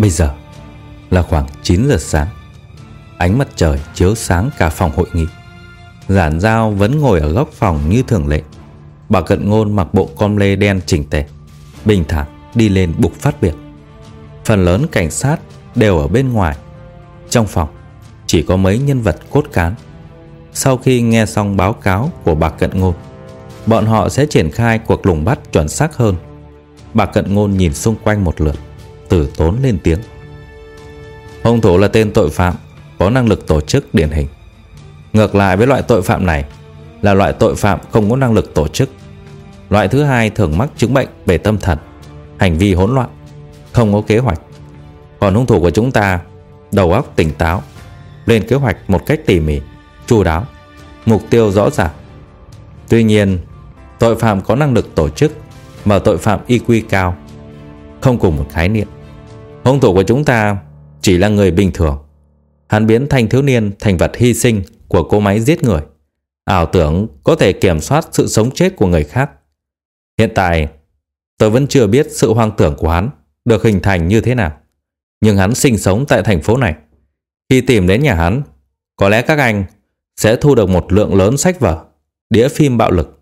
Bây giờ là khoảng 9 giờ sáng. Ánh mặt trời chiếu sáng cả phòng hội nghị. Giản Giao vẫn ngồi ở góc phòng như thường lệ. Bà Cận Ngôn mặc bộ con lê đen chỉnh tề, Bình thản đi lên bục phát biểu. Phần lớn cảnh sát đều ở bên ngoài. Trong phòng, chỉ có mấy nhân vật cốt cán. Sau khi nghe xong báo cáo của bà Cận Ngôn, Bọn họ sẽ triển khai cuộc lùng bắt chuẩn xác hơn. Bà Cận Ngôn nhìn xung quanh một lượt. Tử tốn lên tiếng. Hung thủ là tên tội phạm, Có năng lực tổ chức điển hình. Ngược lại với loại tội phạm này, Là loại tội phạm không có năng lực tổ chức. Loại thứ hai thường mắc chứng bệnh về tâm thần, Hành vi hỗn loạn, Không có kế hoạch. Còn hung thủ của chúng ta, Đầu óc tỉnh táo, Lên kế hoạch một cách tỉ mỉ, chu đáo, Mục tiêu rõ ràng. Tuy nhiên, Tội phạm có năng lực tổ chức Mà tội phạm IQ cao Không cùng một khái niệm. Hung thủ của chúng ta chỉ là người bình thường. Hắn biến thanh thiếu niên thành vật hy sinh của cô máy giết người. Ảo tưởng có thể kiểm soát sự sống chết của người khác. Hiện tại, tôi vẫn chưa biết sự hoang tưởng của hắn được hình thành như thế nào. Nhưng hắn sinh sống tại thành phố này. Khi tìm đến nhà hắn, có lẽ các anh sẽ thu được một lượng lớn sách vở, đĩa phim bạo lực.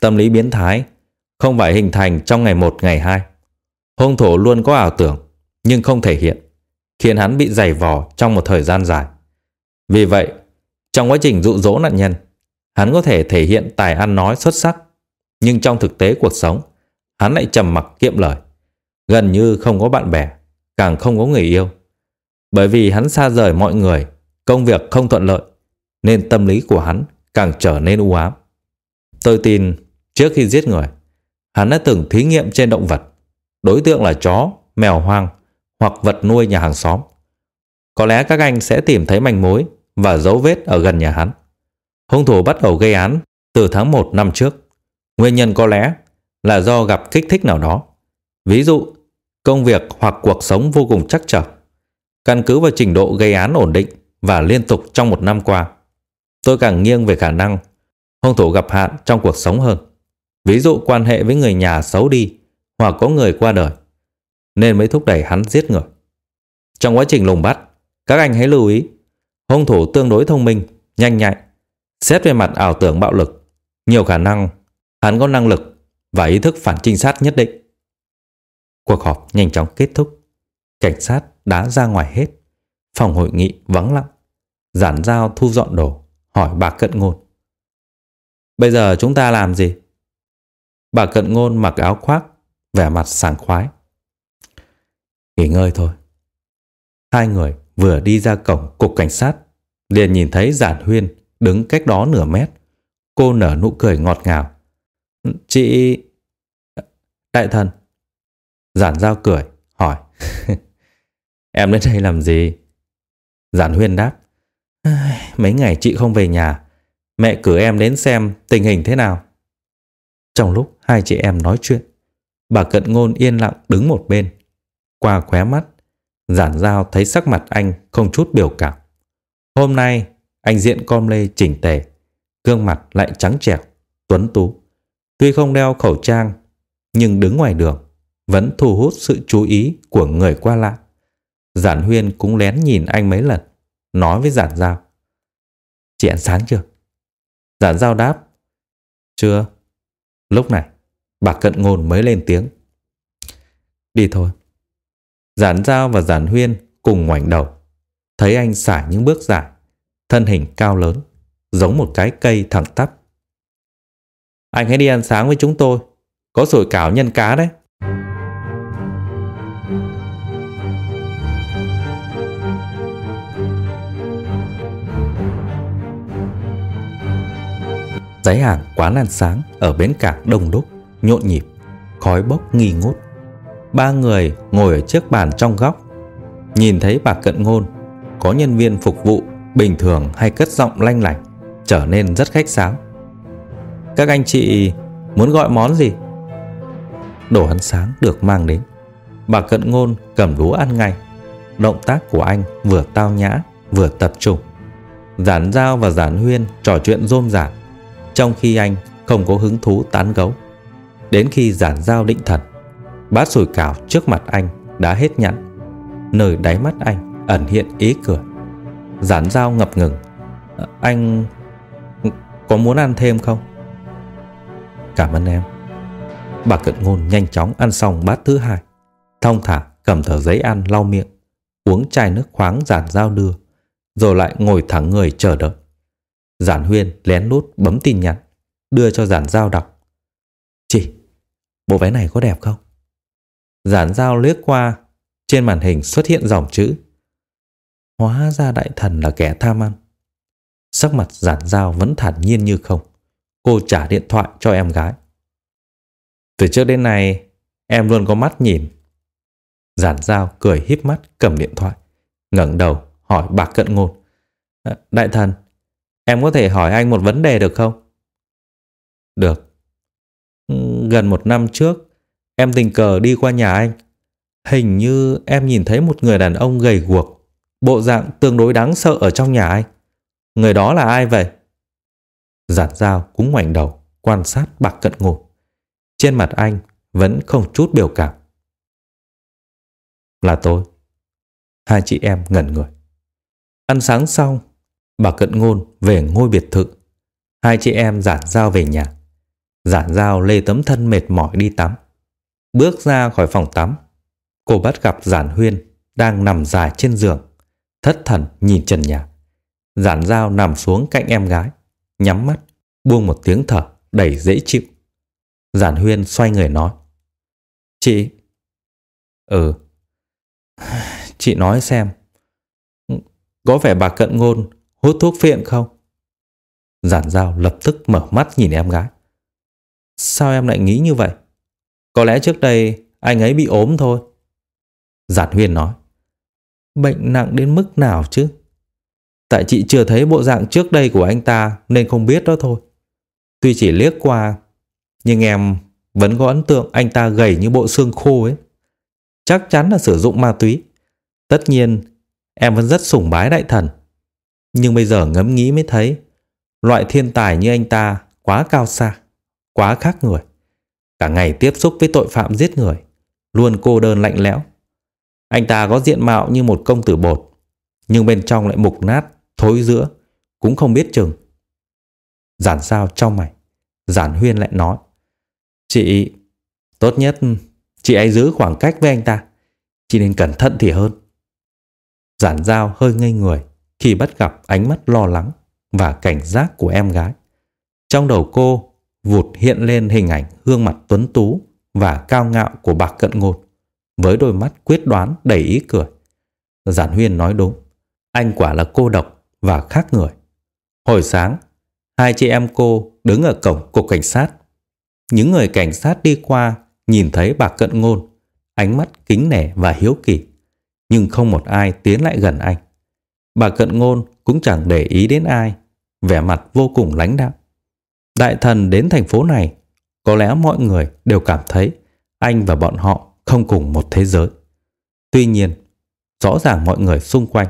Tâm lý biến thái không phải hình thành trong ngày một ngày hai. Hung thủ luôn có ảo tưởng nhưng không thể hiện, khiến hắn bị giày vò trong một thời gian dài. Vì vậy, trong quá trình dụ dỗ nạn nhân, hắn có thể thể hiện tài ăn nói xuất sắc, nhưng trong thực tế cuộc sống, hắn lại trầm mặc kiệm lời, gần như không có bạn bè, càng không có người yêu. Bởi vì hắn xa rời mọi người, công việc không thuận lợi, nên tâm lý của hắn càng trở nên u ám. Tôi tin trước khi giết người, hắn đã từng thí nghiệm trên động vật. Đối tượng là chó, mèo hoang hoặc vật nuôi nhà hàng xóm. Có lẽ các anh sẽ tìm thấy manh mối và dấu vết ở gần nhà hắn. Hung thủ bắt đầu gây án từ tháng 1 năm trước. Nguyên nhân có lẽ là do gặp kích thích nào đó. Ví dụ, công việc hoặc cuộc sống vô cùng chắc trở. Căn cứ vào trình độ gây án ổn định và liên tục trong một năm qua, tôi càng nghiêng về khả năng hung thủ gặp hạn trong cuộc sống hơn. Ví dụ quan hệ với người nhà xấu đi hoặc có người qua đời nên mới thúc đẩy hắn giết người. Trong quá trình lùng bắt, các anh hãy lưu ý, hung thủ tương đối thông minh, nhanh nhạy, xét về mặt ảo tưởng bạo lực, nhiều khả năng hắn có năng lực và ý thức phản trinh sát nhất định. Cuộc họp nhanh chóng kết thúc, cảnh sát đã ra ngoài hết, phòng hội nghị vắng lặng, giản giao thu dọn đồ, hỏi bà Cận Ngôn. Bây giờ chúng ta làm gì? Bà Cận Ngôn mặc áo khoác, vẻ mặt sảng khoái. Nghỉ ngơi thôi. Hai người vừa đi ra cổng cục cảnh sát, liền nhìn thấy Giản Huyên đứng cách đó nửa mét. Cô nở nụ cười ngọt ngào. Chị... Đại thần. Giản giao cười, hỏi. em đến đây làm gì? Giản Huyên đáp. Mấy ngày chị không về nhà, mẹ cử em đến xem tình hình thế nào. Trong lúc hai chị em nói chuyện, bà Cận Ngôn yên lặng đứng một bên, qua khóe mắt, giản giao thấy sắc mặt anh không chút biểu cảm. Hôm nay, anh diện com lê chỉnh tề, gương mặt lại trắng trẻo, tuấn tú. Tuy không đeo khẩu trang, nhưng đứng ngoài đường vẫn thu hút sự chú ý của người qua lại. Giản Huyên cũng lén nhìn anh mấy lần, nói với Giản Giao. Chị ăn sáng chưa? Giản Giao đáp. Chưa. Lúc này, bà cận ngôn mới lên tiếng. Đi thôi. Giản Giao và Giản Huyên cùng ngoảnh đầu. Thấy anh xả những bước dài, thân hình cao lớn, giống một cái cây thẳng tắp. Anh hãy đi ăn sáng với chúng tôi, có sủi cảo nhân cá đấy. Giấy hàng quán ăn sáng ở bến cảng đông đúc, nhộn nhịp, khói bốc nghi ngút. Ba người ngồi ở chiếc bàn trong góc, nhìn thấy bà cận ngôn, có nhân viên phục vụ bình thường hay cất giọng lanh lảnh, trở nên rất khách sáo. Các anh chị muốn gọi món gì? Đồ ăn sáng được mang đến. Bà cận ngôn cầm đũa ăn ngay. Động tác của anh vừa tao nhã vừa tập trung. Giản Giao và Giản Huyên trò chuyện rôm rả trong khi anh không có hứng thú tán gấu. Đến khi giản giao định thần, bát sủi cảo trước mặt anh đã hết nhẵn. Nơi đáy mắt anh ẩn hiện ý cười. Giản giao ngập ngừng. Ờ, anh có muốn ăn thêm không? Cảm ơn em. Bà cận ngôn nhanh chóng ăn xong bát thứ hai. thông thả cầm tờ giấy ăn lau miệng, uống chai nước khoáng giản giao đưa, rồi lại ngồi thẳng người chờ đợi. Giản Huyên lén lút bấm tin nhắn, đưa cho Giản Giao đọc. Chị, bộ váy này có đẹp không? Giản Giao liếc qua, trên màn hình xuất hiện dòng chữ. Hóa ra đại thần là kẻ tham ăn. Sắc mặt Giản Giao vẫn thản nhiên như không. Cô trả điện thoại cho em gái. Từ trước đến nay, em luôn có mắt nhìn. Giản Giao cười híp mắt cầm điện thoại, ngẩng đầu hỏi bạc cận ngôn. Ờ, đại thần, Em có thể hỏi anh một vấn đề được không? Được. Gần một năm trước, em tình cờ đi qua nhà anh. Hình như em nhìn thấy một người đàn ông gầy guộc, bộ dạng tương đối đáng sợ ở trong nhà anh. Người đó là ai vậy? Giản dao cũng ngoảnh đầu, quan sát bạc cận ngủ. Trên mặt anh vẫn không chút biểu cảm. Là tôi. Hai chị em ngẩn người. Ăn sáng xong, Bà Cận Ngôn về ngôi biệt thự. Hai chị em giản giao về nhà. Giản giao lê tấm thân mệt mỏi đi tắm. Bước ra khỏi phòng tắm. Cô bắt gặp giản huyên đang nằm dài trên giường. Thất thần nhìn trần nhà. Giản giao nằm xuống cạnh em gái. Nhắm mắt, buông một tiếng thở đầy dễ chịu. Giản huyên xoay người nói. Chị... Ừ. Chị nói xem. Có vẻ bà cận ngôn hút thuốc phiện không? Giản Giao lập tức mở mắt nhìn em gái. Sao em lại nghĩ như vậy? Có lẽ trước đây anh ấy bị ốm thôi. Giản Huyên nói. Bệnh nặng đến mức nào chứ? Tại chị chưa thấy bộ dạng trước đây của anh ta nên không biết đó thôi. Tuy chỉ liếc qua, nhưng em vẫn có ấn tượng anh ta gầy như bộ xương khô ấy. Chắc chắn là sử dụng ma túy. Tất nhiên, em vẫn rất sủng bái đại thần. Nhưng bây giờ ngẫm nghĩ mới thấy loại thiên tài như anh ta quá cao xa, quá khác người. Cả ngày tiếp xúc với tội phạm giết người, luôn cô đơn lạnh lẽo. Anh ta có diện mạo như một công tử bột, nhưng bên trong lại mục nát, thối giữa, cũng không biết chừng. Giản sao trong mày, giản huyên lại nói. Chị, tốt nhất chị ấy giữ khoảng cách với anh ta. Chị nên cẩn thận thì hơn. Giản giao hơi ngây người, khi bắt gặp ánh mắt lo lắng và cảnh giác của em gái. Trong đầu cô vụt hiện lên hình ảnh gương mặt tuấn tú và cao ngạo của bạc cận ngôn với đôi mắt quyết đoán đầy ý cười. Giản Huyên nói đúng, anh quả là cô độc và khác người. Hồi sáng, hai chị em cô đứng ở cổng cục cảnh sát. Những người cảnh sát đi qua nhìn thấy bạc cận ngôn, ánh mắt kính nể và hiếu kỳ, nhưng không một ai tiến lại gần anh. Bà cận ngôn cũng chẳng để ý đến ai, vẻ mặt vô cùng lãnh đạm. Đại thần đến thành phố này, có lẽ mọi người đều cảm thấy anh và bọn họ không cùng một thế giới. Tuy nhiên, rõ ràng mọi người xung quanh,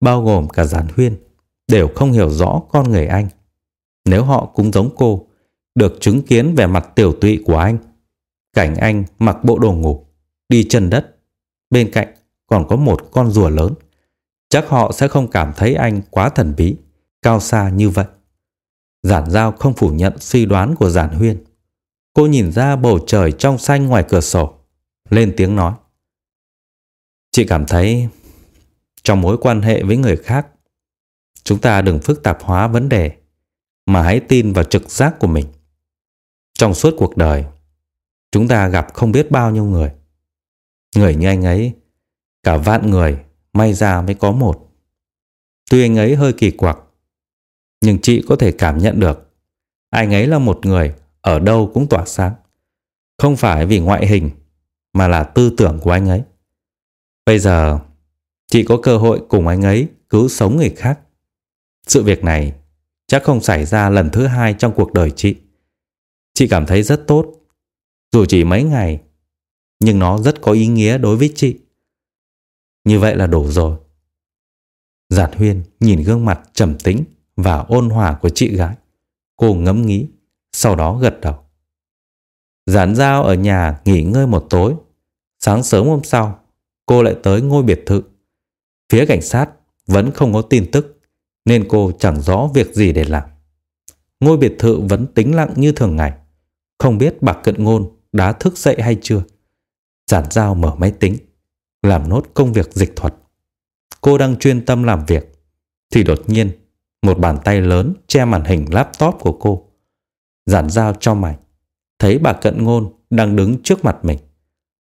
bao gồm cả giản huyên, đều không hiểu rõ con người anh. Nếu họ cũng giống cô, được chứng kiến vẻ mặt tiểu tụy của anh, cảnh anh mặc bộ đồ ngủ, đi chân đất, bên cạnh còn có một con rùa lớn chắc họ sẽ không cảm thấy anh quá thần bí, cao xa như vậy. Giản Giao không phủ nhận suy đoán của Giản Huyên. Cô nhìn ra bầu trời trong xanh ngoài cửa sổ, lên tiếng nói. Chị cảm thấy trong mối quan hệ với người khác, chúng ta đừng phức tạp hóa vấn đề, mà hãy tin vào trực giác của mình. Trong suốt cuộc đời, chúng ta gặp không biết bao nhiêu người. Người như anh ấy, cả vạn người may ra mới có một. Tuy anh ấy hơi kỳ quặc, nhưng chị có thể cảm nhận được anh ấy là một người ở đâu cũng tỏa sáng. Không phải vì ngoại hình, mà là tư tưởng của anh ấy. Bây giờ, chị có cơ hội cùng anh ấy cứu sống người khác. Sự việc này chắc không xảy ra lần thứ hai trong cuộc đời chị. Chị cảm thấy rất tốt. Dù chỉ mấy ngày, nhưng nó rất có ý nghĩa đối với chị. Như vậy là đủ rồi. Giản Huyên nhìn gương mặt trầm tĩnh và ôn hòa của chị gái. Cô ngẫm nghĩ, sau đó gật đầu. Giản Giao ở nhà nghỉ ngơi một tối. Sáng sớm hôm sau, cô lại tới ngôi biệt thự. Phía cảnh sát vẫn không có tin tức, nên cô chẳng rõ việc gì để làm. Ngôi biệt thự vẫn tĩnh lặng như thường ngày. Không biết bạc cận ngôn đã thức dậy hay chưa. Giản Giao mở máy tính, làm nốt công việc dịch thuật. Cô đang chuyên tâm làm việc, thì đột nhiên một bàn tay lớn che màn hình laptop của cô. Giản Giao cho mày, thấy bà Cận Ngôn đang đứng trước mặt mình.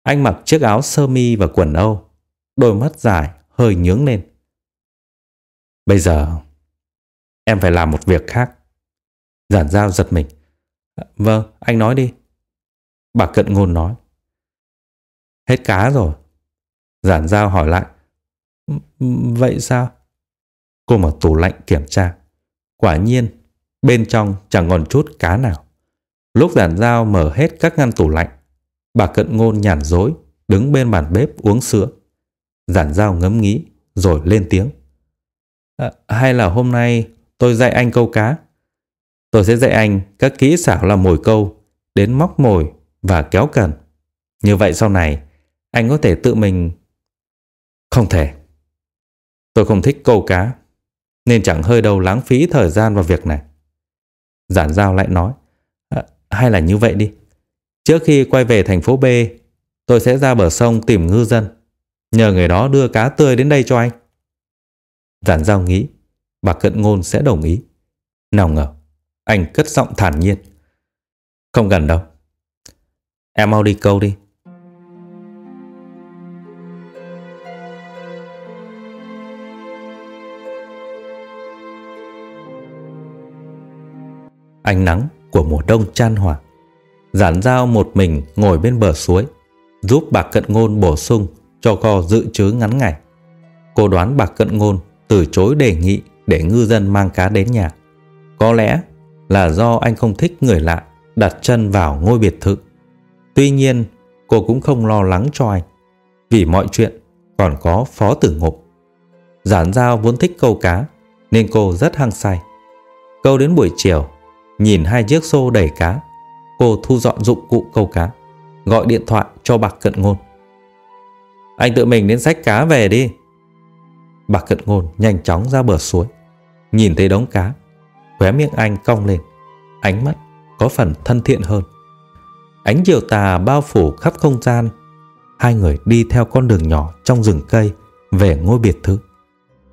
Anh mặc chiếc áo sơ mi và quần âu, đôi mắt dài hơi nhướng lên. Bây giờ em phải làm một việc khác. Giản Giao giật mình. Vâng, anh nói đi. Bà Cận Ngôn nói. Hết cá rồi. Giản Giao hỏi lại. Vậy sao? Cô mở tủ lạnh kiểm tra. Quả nhiên, bên trong chẳng còn chút cá nào. Lúc giản Giao mở hết các ngăn tủ lạnh, bà Cận Ngôn nhàn dối, đứng bên bàn bếp uống sữa. Giản Giao ngấm nghĩ, rồi lên tiếng. À, hay là hôm nay tôi dạy anh câu cá? Tôi sẽ dạy anh các kỹ xảo làm mồi câu, đến móc mồi và kéo cần. Như vậy sau này, anh có thể tự mình... Không thể. Tôi không thích câu cá, nên chẳng hơi đâu lãng phí thời gian vào việc này. Giản Giao lại nói, à, hay là như vậy đi. Trước khi quay về thành phố B, tôi sẽ ra bờ sông tìm ngư dân, nhờ người đó đưa cá tươi đến đây cho anh. Giản Giao nghĩ, bà Cận Ngôn sẽ đồng ý. Nào ngờ, anh cất giọng thản nhiên. Không cần đâu. Em mau đi câu đi. Ánh nắng của mùa đông chan hòa. Giản dao một mình ngồi bên bờ suối, giúp bà cận ngôn bổ sung cho kho dự trữ ngắn ngày. Cô đoán bà cận ngôn từ chối đề nghị để ngư dân mang cá đến nhà. Có lẽ là do anh không thích người lạ đặt chân vào ngôi biệt thự. Tuy nhiên, cô cũng không lo lắng cho anh, vì mọi chuyện còn có phó tử Ngục. Giản giao vốn thích câu cá, nên cô rất hăng say. Câu đến buổi chiều, nhìn hai chiếc xô đầy cá, cô thu dọn dụng cụ câu cá, gọi điện thoại cho bạc cận ngôn. Anh tự mình đến sách cá về đi. Bạc cận ngôn nhanh chóng ra bờ suối, nhìn thấy đống cá, khóe miệng anh cong lên, ánh mắt có phần thân thiện hơn. Ánh chiều tà bao phủ khắp không gian, hai người đi theo con đường nhỏ trong rừng cây về ngôi biệt thự.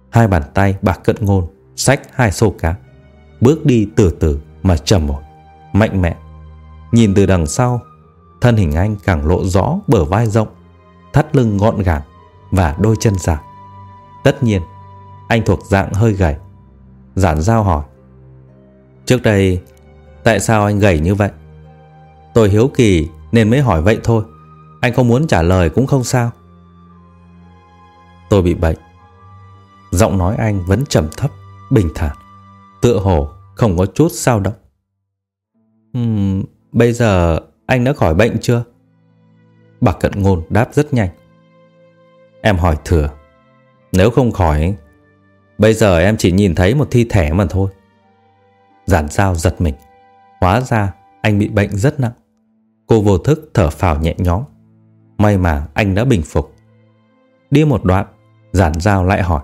Hai bàn tay bạc cận ngôn xách hai xô cá, bước đi từ từ mà trầm ổn, mạnh mẽ. Nhìn từ đằng sau, thân hình anh càng lộ rõ bờ vai rộng, thắt lưng gọn gàng và đôi chân dài. Tất nhiên, anh thuộc dạng hơi gầy. Giản giao hỏi. Trước đây, tại sao anh gầy như vậy? Tôi hiếu kỳ nên mới hỏi vậy thôi. Anh không muốn trả lời cũng không sao. Tôi bị bệnh. Giọng nói anh vẫn trầm thấp, bình thản, tựa hồ không có chút sao động. Uhm, bây giờ anh đã khỏi bệnh chưa? Bà Cận Ngôn đáp rất nhanh. Em hỏi thừa. Nếu không khỏi, bây giờ em chỉ nhìn thấy một thi thể mà thôi. Giản sao giật mình. Hóa ra anh bị bệnh rất nặng. Cô vô thức thở phào nhẹ nhõm. May mà anh đã bình phục. Đi một đoạn, giản giao lại hỏi.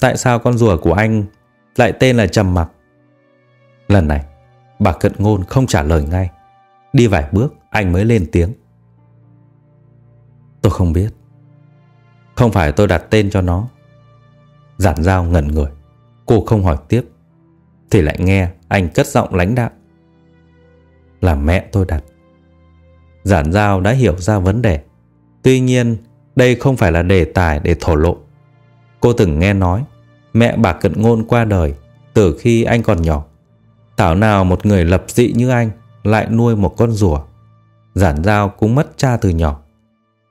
Tại sao con rùa của anh lại tên là Trầm Mặc? Lần này, bà Cận Ngôn không trả lời ngay. Đi vài bước anh mới lên tiếng. Tôi không biết. Không phải tôi đặt tên cho nó. Giản dao ngẩn người. Cô không hỏi tiếp. Thì lại nghe anh cất giọng lãnh đạm. Là mẹ tôi đặt. Giản dao đã hiểu ra vấn đề. Tuy nhiên đây không phải là đề tài để thổ lộ. Cô từng nghe nói Mẹ bà cận ngôn qua đời Từ khi anh còn nhỏ. Thảo nào một người lập dị như anh, Lại nuôi một con rùa. Giản dao cũng mất cha từ nhỏ.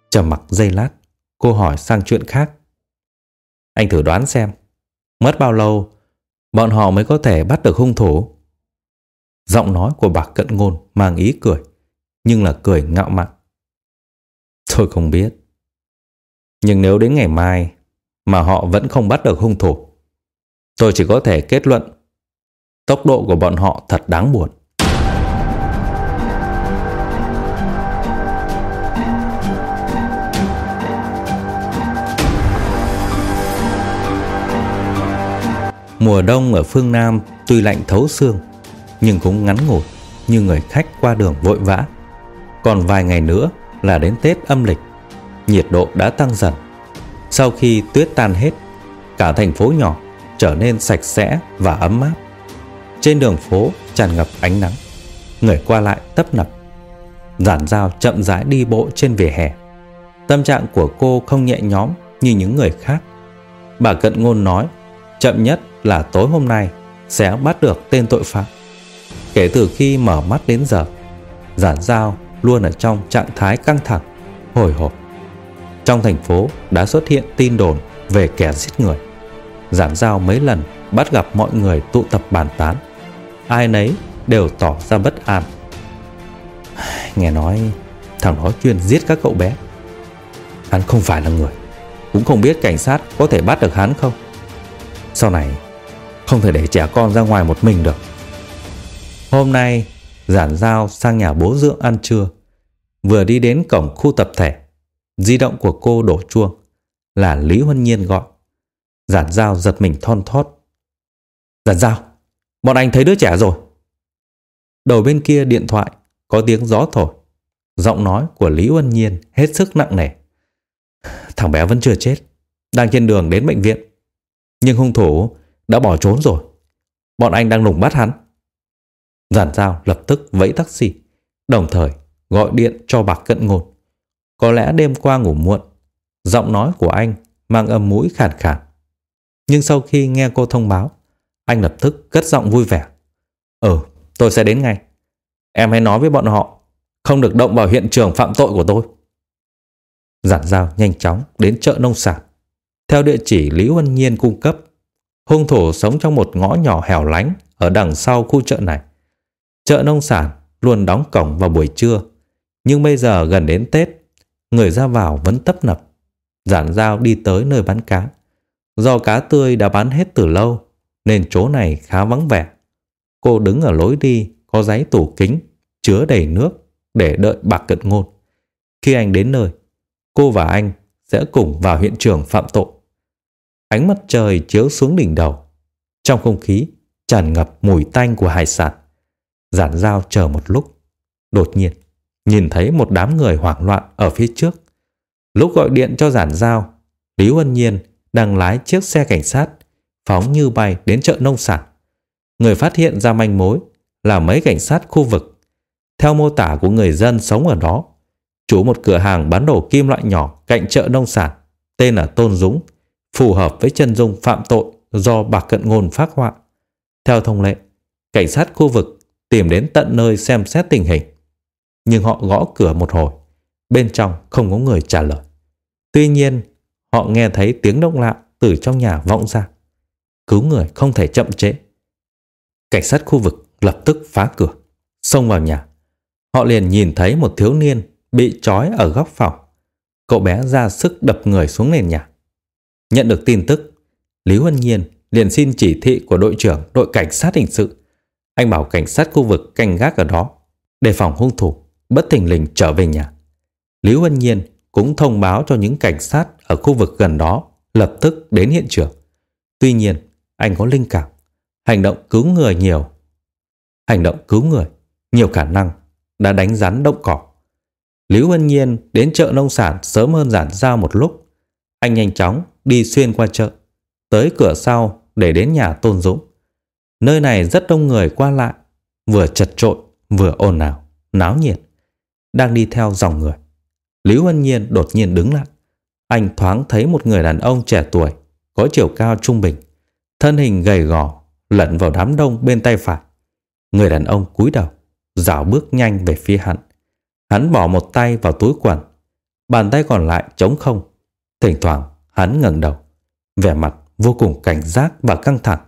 Trầm mặc giây lát, Cô hỏi sang chuyện khác. Anh thử đoán xem, Mất bao lâu, Bọn họ mới có thể bắt được hung thủ? Giọng nói của bà cận ngôn Mang ý cười, Nhưng là cười ngạo mạn. Tôi không biết. Nhưng nếu đến ngày mai Mà họ vẫn không bắt được hung thủ, Tôi chỉ có thể kết luận Tốc độ của bọn họ thật đáng buồn. Mùa đông ở phương Nam tuy lạnh thấu xương, Nhưng cũng ngắn ngủi Như người khách qua đường vội vã. Còn vài ngày nữa là đến Tết âm lịch, Nhiệt độ đã tăng dần. Sau khi tuyết tan hết, Cả thành phố nhỏ trở nên sạch sẽ và ấm áp. Trên đường phố tràn ngập ánh nắng Người qua lại tấp nập Giản dao chậm rãi đi bộ trên vỉa hè Tâm trạng của cô không nhẹ nhõm như những người khác Bà Cận Ngôn nói Chậm nhất là tối hôm nay sẽ bắt được tên tội phạm. Kể từ khi mở mắt đến giờ, Giản Giao luôn ở trong trạng thái căng thẳng, hồi hộp. Trong thành phố đã xuất hiện tin đồn về kẻ giết người. Giản Giao mấy lần bắt gặp mọi người tụ tập bàn tán. Ai nấy đều tỏ ra bất an. Nghe nói, thằng đó chuyên giết các cậu bé. Hắn không phải là người. Cũng không biết cảnh sát có thể bắt được hắn không. Sau này, không thể để trẻ con ra ngoài một mình được Hôm nay, Giản Giao sang nhà bố dưỡng ăn trưa, Vừa đi đến cổng khu tập thể Di động của cô đổ chuông, Là Lý Huân Nhiên gọi Giản Giao giật mình thon thót Giản Giao Bọn anh thấy đứa trẻ rồi Đầu bên kia điện thoại Có tiếng gió thổi Giọng nói của Lý Uân Nhiên hết sức nặng nề Thằng bé vẫn chưa chết Đang trên đường đến bệnh viện Nhưng hung thủ đã bỏ trốn rồi. Bọn anh đang lùng bắt hắn. Giản giao lập tức vẫy taxi, đồng thời gọi điện cho bạc cận ngôn. Có lẽ đêm qua ngủ muộn, giọng nói của anh mang âm mũi khàn khàn. Nhưng sau khi nghe cô thông báo, anh lập tức cất giọng vui vẻ. Ừ, tôi sẽ đến ngay. Em hãy nói với bọn họ, không được động vào hiện trường phạm tội của tôi. Giản giao nhanh chóng đến chợ nông sản. Theo địa chỉ Lý Huân Nhiên cung cấp, Hung thủ sống trong một ngõ nhỏ hẻo lánh ở đằng sau khu chợ này. Chợ nông sản luôn đóng cổng vào buổi trưa, nhưng bây giờ gần đến Tết, người ra vào vẫn tấp nập. Giản dao đi tới nơi bán cá. Do cá tươi đã bán hết từ lâu, nên chỗ này khá vắng vẻ. Cô đứng ở lối đi có giấy tủ kính, chứa đầy nước để đợi bạc cận ngôn. Khi anh đến nơi, cô và anh sẽ cùng vào hiện trường phạm tội. Ánh mặt trời chiếu xuống đỉnh đầu. Trong không khí tràn ngập mùi tanh của hải sản. Giản dao chờ một lúc. Đột nhiên, nhìn thấy một đám người hoảng loạn ở phía trước. Lúc gọi điện cho giản dao, Lý Huân Nhiên đang lái chiếc xe cảnh sát phóng như bay đến chợ nông sản. Người phát hiện ra manh mối là mấy cảnh sát khu vực. Theo mô tả của người dân sống ở đó, chủ một cửa hàng bán đồ kim loại nhỏ cạnh chợ nông sản tên là Tôn Dũng phù hợp với chân dung phạm tội do bạc cận ngôn phát họa. Theo thông lệ, cảnh sát khu vực tìm đến tận nơi xem xét tình hình. Nhưng họ gõ cửa một hồi, bên trong không có người trả lời. Tuy nhiên, họ nghe thấy tiếng động lạ từ trong nhà vọng ra. Cứu người không thể chậm trễ. Cảnh sát khu vực lập tức phá cửa, xông vào nhà. Họ liền nhìn thấy một thiếu niên bị trói ở góc phòng. Cậu bé ra sức đập người xuống nền nhà. Nhận được tin tức, Lý Huân Nhiên liền xin chỉ thị của đội trưởng đội cảnh sát hình sự. Anh bảo cảnh sát khu vực canh gác ở đó, đề phòng hung thủ, bất thình lình trở về nhà. Lý Huân Nhiên cũng thông báo cho những cảnh sát ở khu vực gần đó lập tức đến hiện trường. Tuy nhiên, anh có linh cảm, hành động cứu người nhiều. Hành động cứu người, nhiều khả năng đã đánh rắn động cỏ. Lý Huân Nhiên đến chợ nông sản sớm hơn giản giao một lúc. Anh nhanh chóng đi xuyên qua chợ, tới cửa sau để đến nhà Tôn Dũng. Nơi này rất đông người qua lại, vừa chật trội, vừa ồn ào, náo nhiệt. Đang đi theo dòng người. Lý Huân Nhiên đột nhiên đứng lại. Anh thoáng thấy một người đàn ông trẻ tuổi, có chiều cao trung bình, thân hình gầy gò, lẫn vào đám đông bên tay phải. Người đàn ông cúi đầu, dạo bước nhanh về phía hắn. Hắn bỏ một tay vào túi quần, bàn tay còn lại trống không. Thỉnh thoảng hắn ngẩng đầu, vẻ mặt vô cùng cảnh giác và căng thẳng.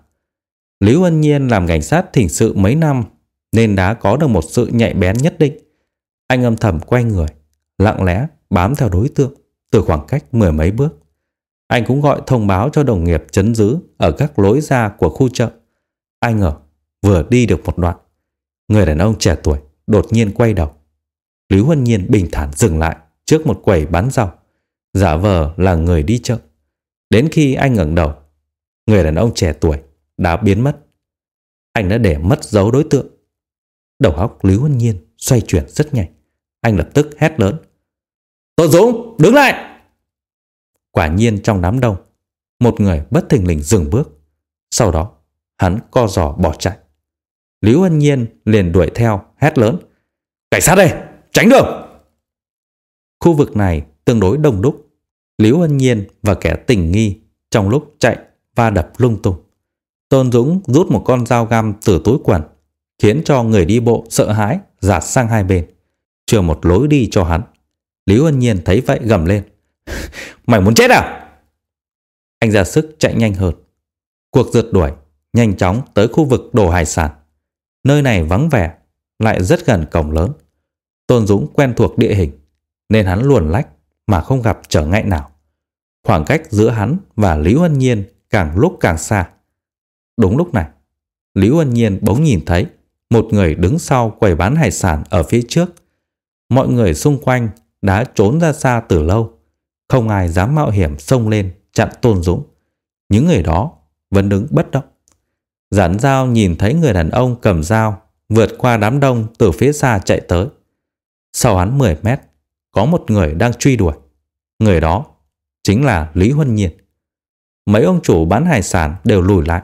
Lý Huân Nhiên làm cảnh sát thỉnh sự mấy năm nên đã có được một sự nhạy bén nhất định. Anh âm thầm quay người, lặng lẽ bám theo đối tượng từ khoảng cách mười mấy bước. Anh cũng gọi thông báo cho đồng nghiệp chấn giữ ở các lối ra của khu chợ. Anh ngờ vừa đi được một đoạn, người đàn ông trẻ tuổi đột nhiên quay đầu. Lý Huân Nhiên bình thản dừng lại trước một quầy bán rau, giả vờ là người đi chợ. Đến khi anh ngẩng đầu, người đàn ông trẻ tuổi đã biến mất. Anh đã để mất dấu đối tượng. Đầu óc Lý Huân Nhiên xoay chuyển rất nhanh. Anh lập tức hét lớn. Tô Dũng, đứng lại! Quả nhiên trong đám đông, một người bất thình lình dừng bước. Sau đó, hắn co giò bỏ chạy. Lý ân Nhiên liền đuổi theo, hét lớn. Cảnh sát đây, tránh đường! Khu vực này tương đối đông đúc. Lý ân Nhiên và kẻ tình nghi trong lúc chạy va đập lung tung. Tôn Dũng rút một con dao găm từ túi quần, khiến cho người đi bộ sợ hãi giạt sang hai bên, chừa một lối đi cho hắn. Lý ân Nhiên thấy vậy gầm lên. Mày muốn chết à? Anh ra sức chạy nhanh hơn. Cuộc rượt đuổi nhanh chóng tới khu vực đồ hải sản. Nơi này vắng vẻ, lại rất gần cổng lớn. Tôn Dũng quen thuộc địa hình, nên hắn luồn lách mà không gặp trở ngại nào. Khoảng cách giữa hắn và Lý Huân Nhiên càng lúc càng xa. Đúng lúc này, Lý Huân Nhiên bỗng nhìn thấy một người đứng sau quầy bán hải sản ở phía trước. Mọi người xung quanh đã trốn ra xa từ lâu. Không ai dám mạo hiểm xông lên chặn Tôn Dũng. Những người đó vẫn đứng bất động. Giản dao nhìn thấy người đàn ông cầm dao vượt qua đám đông từ phía xa chạy tới. Sau hắn 10 mét, có một người đang truy đuổi. Người đó chính là Lý Huân Nhiên. Mấy ông chủ bán hải sản đều lùi lại,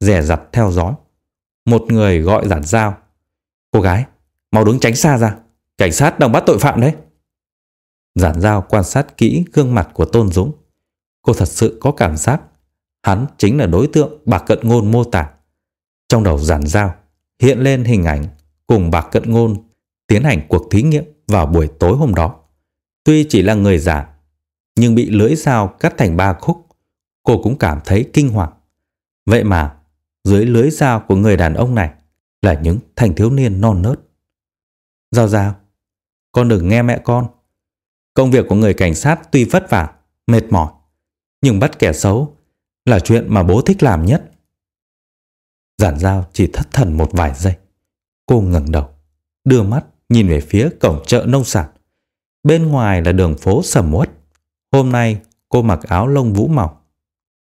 rẻ rặt theo dõi. Một người gọi giản dao. Cô gái, mau đứng tránh xa ra. Cảnh sát đang bắt tội phạm đấy. Giản dao quan sát kỹ gương mặt của Tôn Dũng. Cô thật sự có cảm giác hắn chính là đối tượng bà cận ngôn mô tả. Trong đầu giản dao hiện lên hình ảnh cùng bà cận ngôn tiến hành cuộc thí nghiệm vào buổi tối hôm đó. Tuy chỉ là người giả, nhưng bị lưỡi dao cắt thành ba khúc, cô cũng cảm thấy kinh hoàng. Vậy mà, dưới lưới dao của người đàn ông này là những thành thiếu niên non nớt. Giao giao, con đừng nghe mẹ con. Công việc của người cảnh sát tuy vất vả, mệt mỏi, nhưng bắt kẻ xấu là chuyện mà bố thích làm nhất. Giản giao chỉ thất thần một vài giây. Cô ngẩng đầu, đưa mắt nhìn về phía cổng chợ nông sản. Bên ngoài là đường phố sầm uất. Hôm nay cô mặc áo lông vũ màu.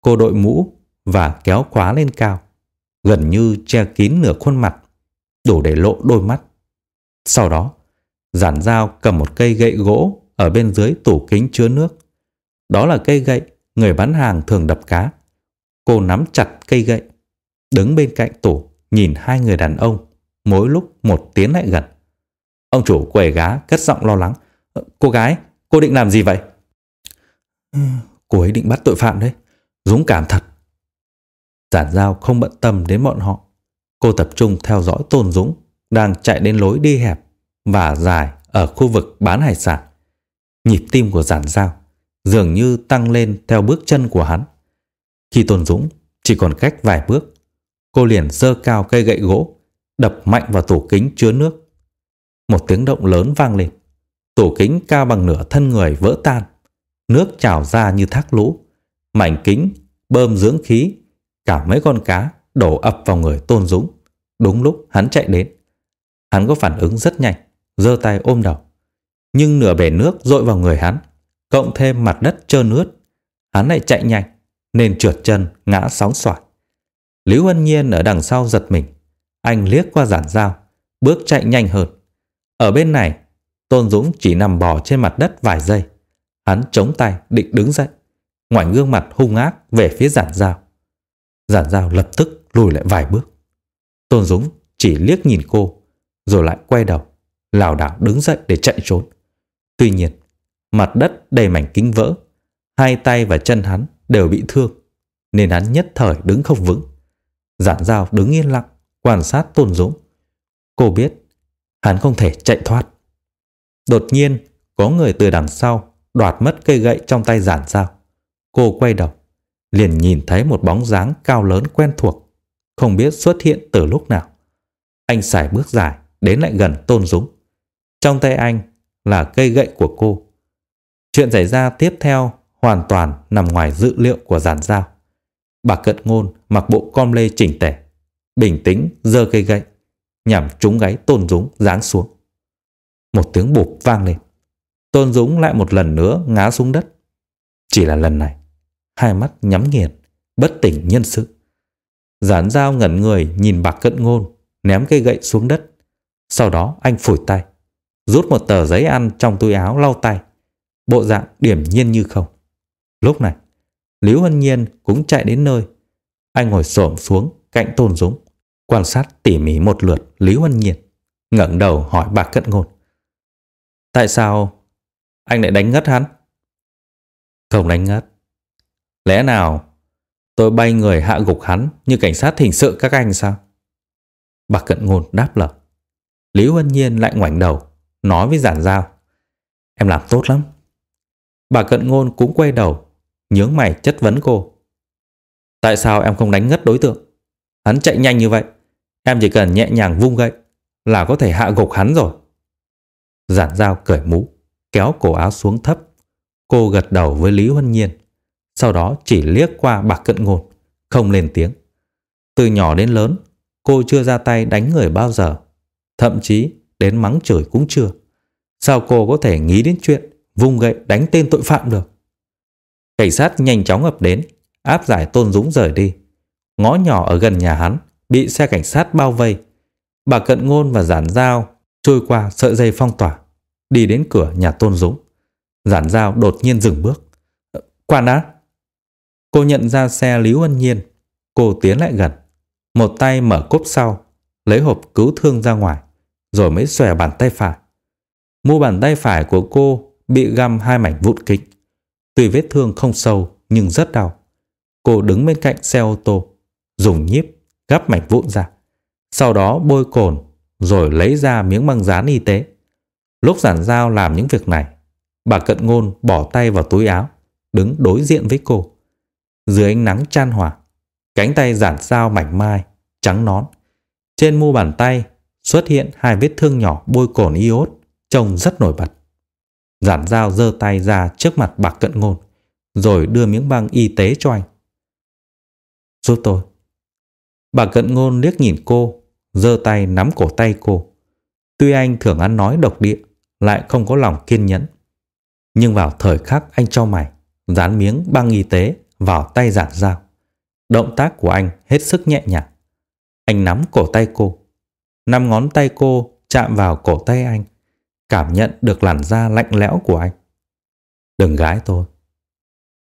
Cô đội mũ và kéo khóa lên cao, gần như che kín nửa khuôn mặt, đủ để lộ đôi mắt. Sau đó, giản dao cầm một cây gậy gỗ ở bên dưới tủ kính chứa nước. Đó là cây gậy người bán hàng thường đập cá. Cô nắm chặt cây gậy, đứng bên cạnh tủ nhìn hai người đàn ông mỗi lúc một tiến lại gần. Ông chủ quầy gá cất giọng lo lắng. Ờ, cô gái, cô định làm gì vậy? Cô ấy định bắt tội phạm đấy. Dũng cảm thật. Giản giao không bận tâm đến bọn họ. Cô tập trung theo dõi Tôn Dũng đang chạy đến lối đi hẹp và dài ở khu vực bán hải sản. Nhịp tim của giản giao dường như tăng lên theo bước chân của hắn. Khi Tôn Dũng chỉ còn cách vài bước, cô liền giơ cao cây gậy gỗ, đập mạnh vào tủ kính chứa nước. Một tiếng động lớn vang lên. Tủ kính cao bằng nửa thân người vỡ tan. Nước trào ra như thác lũ. Mảnh kính bơm dưỡng khí. Cả mấy con cá đổ ập vào người Tôn Dũng. Đúng lúc hắn chạy đến. Hắn có phản ứng rất nhanh, giơ tay ôm đầu. Nhưng nửa bể nước dội vào người hắn, cộng thêm mặt đất trơn ướt. Hắn lại chạy nhanh, nên trượt chân ngã sóng xoài. Lý Huân Nhiên ở đằng sau giật mình. Anh liếc qua giản dao, bước chạy nhanh hơn. Ở bên này, Tôn Dũng chỉ nằm bò trên mặt đất vài giây. Hắn chống tay định đứng dậy, ngoảnh gương mặt hung ác về phía giản dao. Giản dao lập tức lùi lại vài bước. Tôn Dũng chỉ liếc nhìn cô, rồi lại quay đầu, lảo đảo đứng dậy để chạy trốn. Tuy nhiên, mặt đất đầy mảnh kính vỡ, hai tay và chân hắn đều bị thương, nên hắn nhất thời đứng không vững. Giản dao đứng yên lặng, quan sát Tôn Dũng. Cô biết, hắn không thể chạy thoát. Đột nhiên, có người từ đằng sau đoạt mất cây gậy trong tay giản dao. Cô quay đầu, liền nhìn thấy một bóng dáng cao lớn quen thuộc, không biết xuất hiện từ lúc nào. Anh xài bước dài, đến lại gần Tôn Dũng. Trong tay anh là cây gậy của cô. Chuyện xảy ra tiếp theo hoàn toàn nằm ngoài dự liệu của giản giao. Bà cận ngôn mặc bộ com lê chỉnh tề, bình tĩnh giơ cây gậy, nhằm trúng gáy Tôn Dũng giáng xuống. Một tiếng bụp vang lên. Tôn Dũng lại một lần nữa ngã xuống đất. Chỉ là lần này, hai mắt nhắm nghiền, bất tỉnh nhân sự. Giản dao ngẩn người nhìn bạc cận ngôn, ném cây gậy xuống đất. Sau đó anh phủi tay, rút một tờ giấy ăn trong túi áo lau tay, bộ dạng điểm nhiên như không. Lúc này, Liễu Hân Nhiên cũng chạy đến nơi. Anh ngồi xổm xuống cạnh Tôn Dũng, quan sát tỉ mỉ một lượt lý huân Nhiên, ngẩng đầu hỏi bà cận ngôn. Tại sao anh lại đánh ngất hắn? Không đánh ngất. Lẽ nào tôi bay người hạ gục hắn như cảnh sát hình sự các anh sao? bà cận ngôn đáp lời. Lý Huân Nhiên lại ngoảnh đầu, nói với giản giao. Em làm tốt lắm. Bà cận ngôn cũng quay đầu, nhướng mày chất vấn cô. Tại sao em không đánh ngất đối tượng? Hắn chạy nhanh như vậy, em chỉ cần nhẹ nhàng vung gậy là có thể hạ gục hắn rồi. Giản dao cởi mũ, kéo cổ áo xuống thấp. Cô gật đầu với Lý Huân Nhiên, sau đó chỉ liếc qua bạc cận ngôn, không lên tiếng. Từ nhỏ đến lớn, cô chưa ra tay đánh người bao giờ. Thậm chí đến mắng chửi cũng chưa. Sao cô có thể nghĩ đến chuyện vung gậy đánh tên tội phạm được? Cảnh sát nhanh chóng ập đến, áp giải Tôn Dũng rời đi. Ngõ nhỏ ở gần nhà hắn bị xe cảnh sát bao vây. Bà Cận Ngôn và Giản Giao trôi qua sợi dây phong tỏa, đi đến cửa nhà Tôn Dũng. Giản Giao đột nhiên dừng bước. Quản á! đã! Cô nhận ra xe Lý Huân Nhiên. Cô tiến lại gần. Một tay mở cốp sau, lấy hộp cứu thương ra ngoài, rồi mới xòe bàn tay phải. Mu bàn tay phải của cô bị găm hai mảnh vụn kính. Tuy vết thương không sâu nhưng rất đau. Cô đứng bên cạnh xe ô tô, dùng nhíp gắp mảnh vụn ra. Sau đó bôi cồn rồi lấy ra miếng băng dán y tế. Lúc giản dao làm những việc này, bà cận ngôn bỏ tay vào túi áo, đứng đối diện với cô. Dưới ánh nắng chan hỏa, cánh tay giản dao mảnh mai, trắng nón. Trên mu bàn tay xuất hiện hai vết thương nhỏ bôi cồn iốt, trông rất nổi bật. Giản dao giơ tay ra trước mặt bà cận ngôn, rồi đưa miếng băng y tế cho anh. Giúp tôi. Bà cận ngôn liếc nhìn cô, giơ tay nắm cổ tay cô. Tuy anh thường ăn nói độc địa, lại không có lòng kiên nhẫn. Nhưng vào thời khắc anh cho mày, dán miếng băng y tế vào tay giản dao. Động tác của anh hết sức nhẹ nhàng. Anh nắm cổ tay cô. Năm ngón tay cô chạm vào cổ tay anh, cảm nhận được làn da lạnh lẽo của anh. Đừng gái tôi.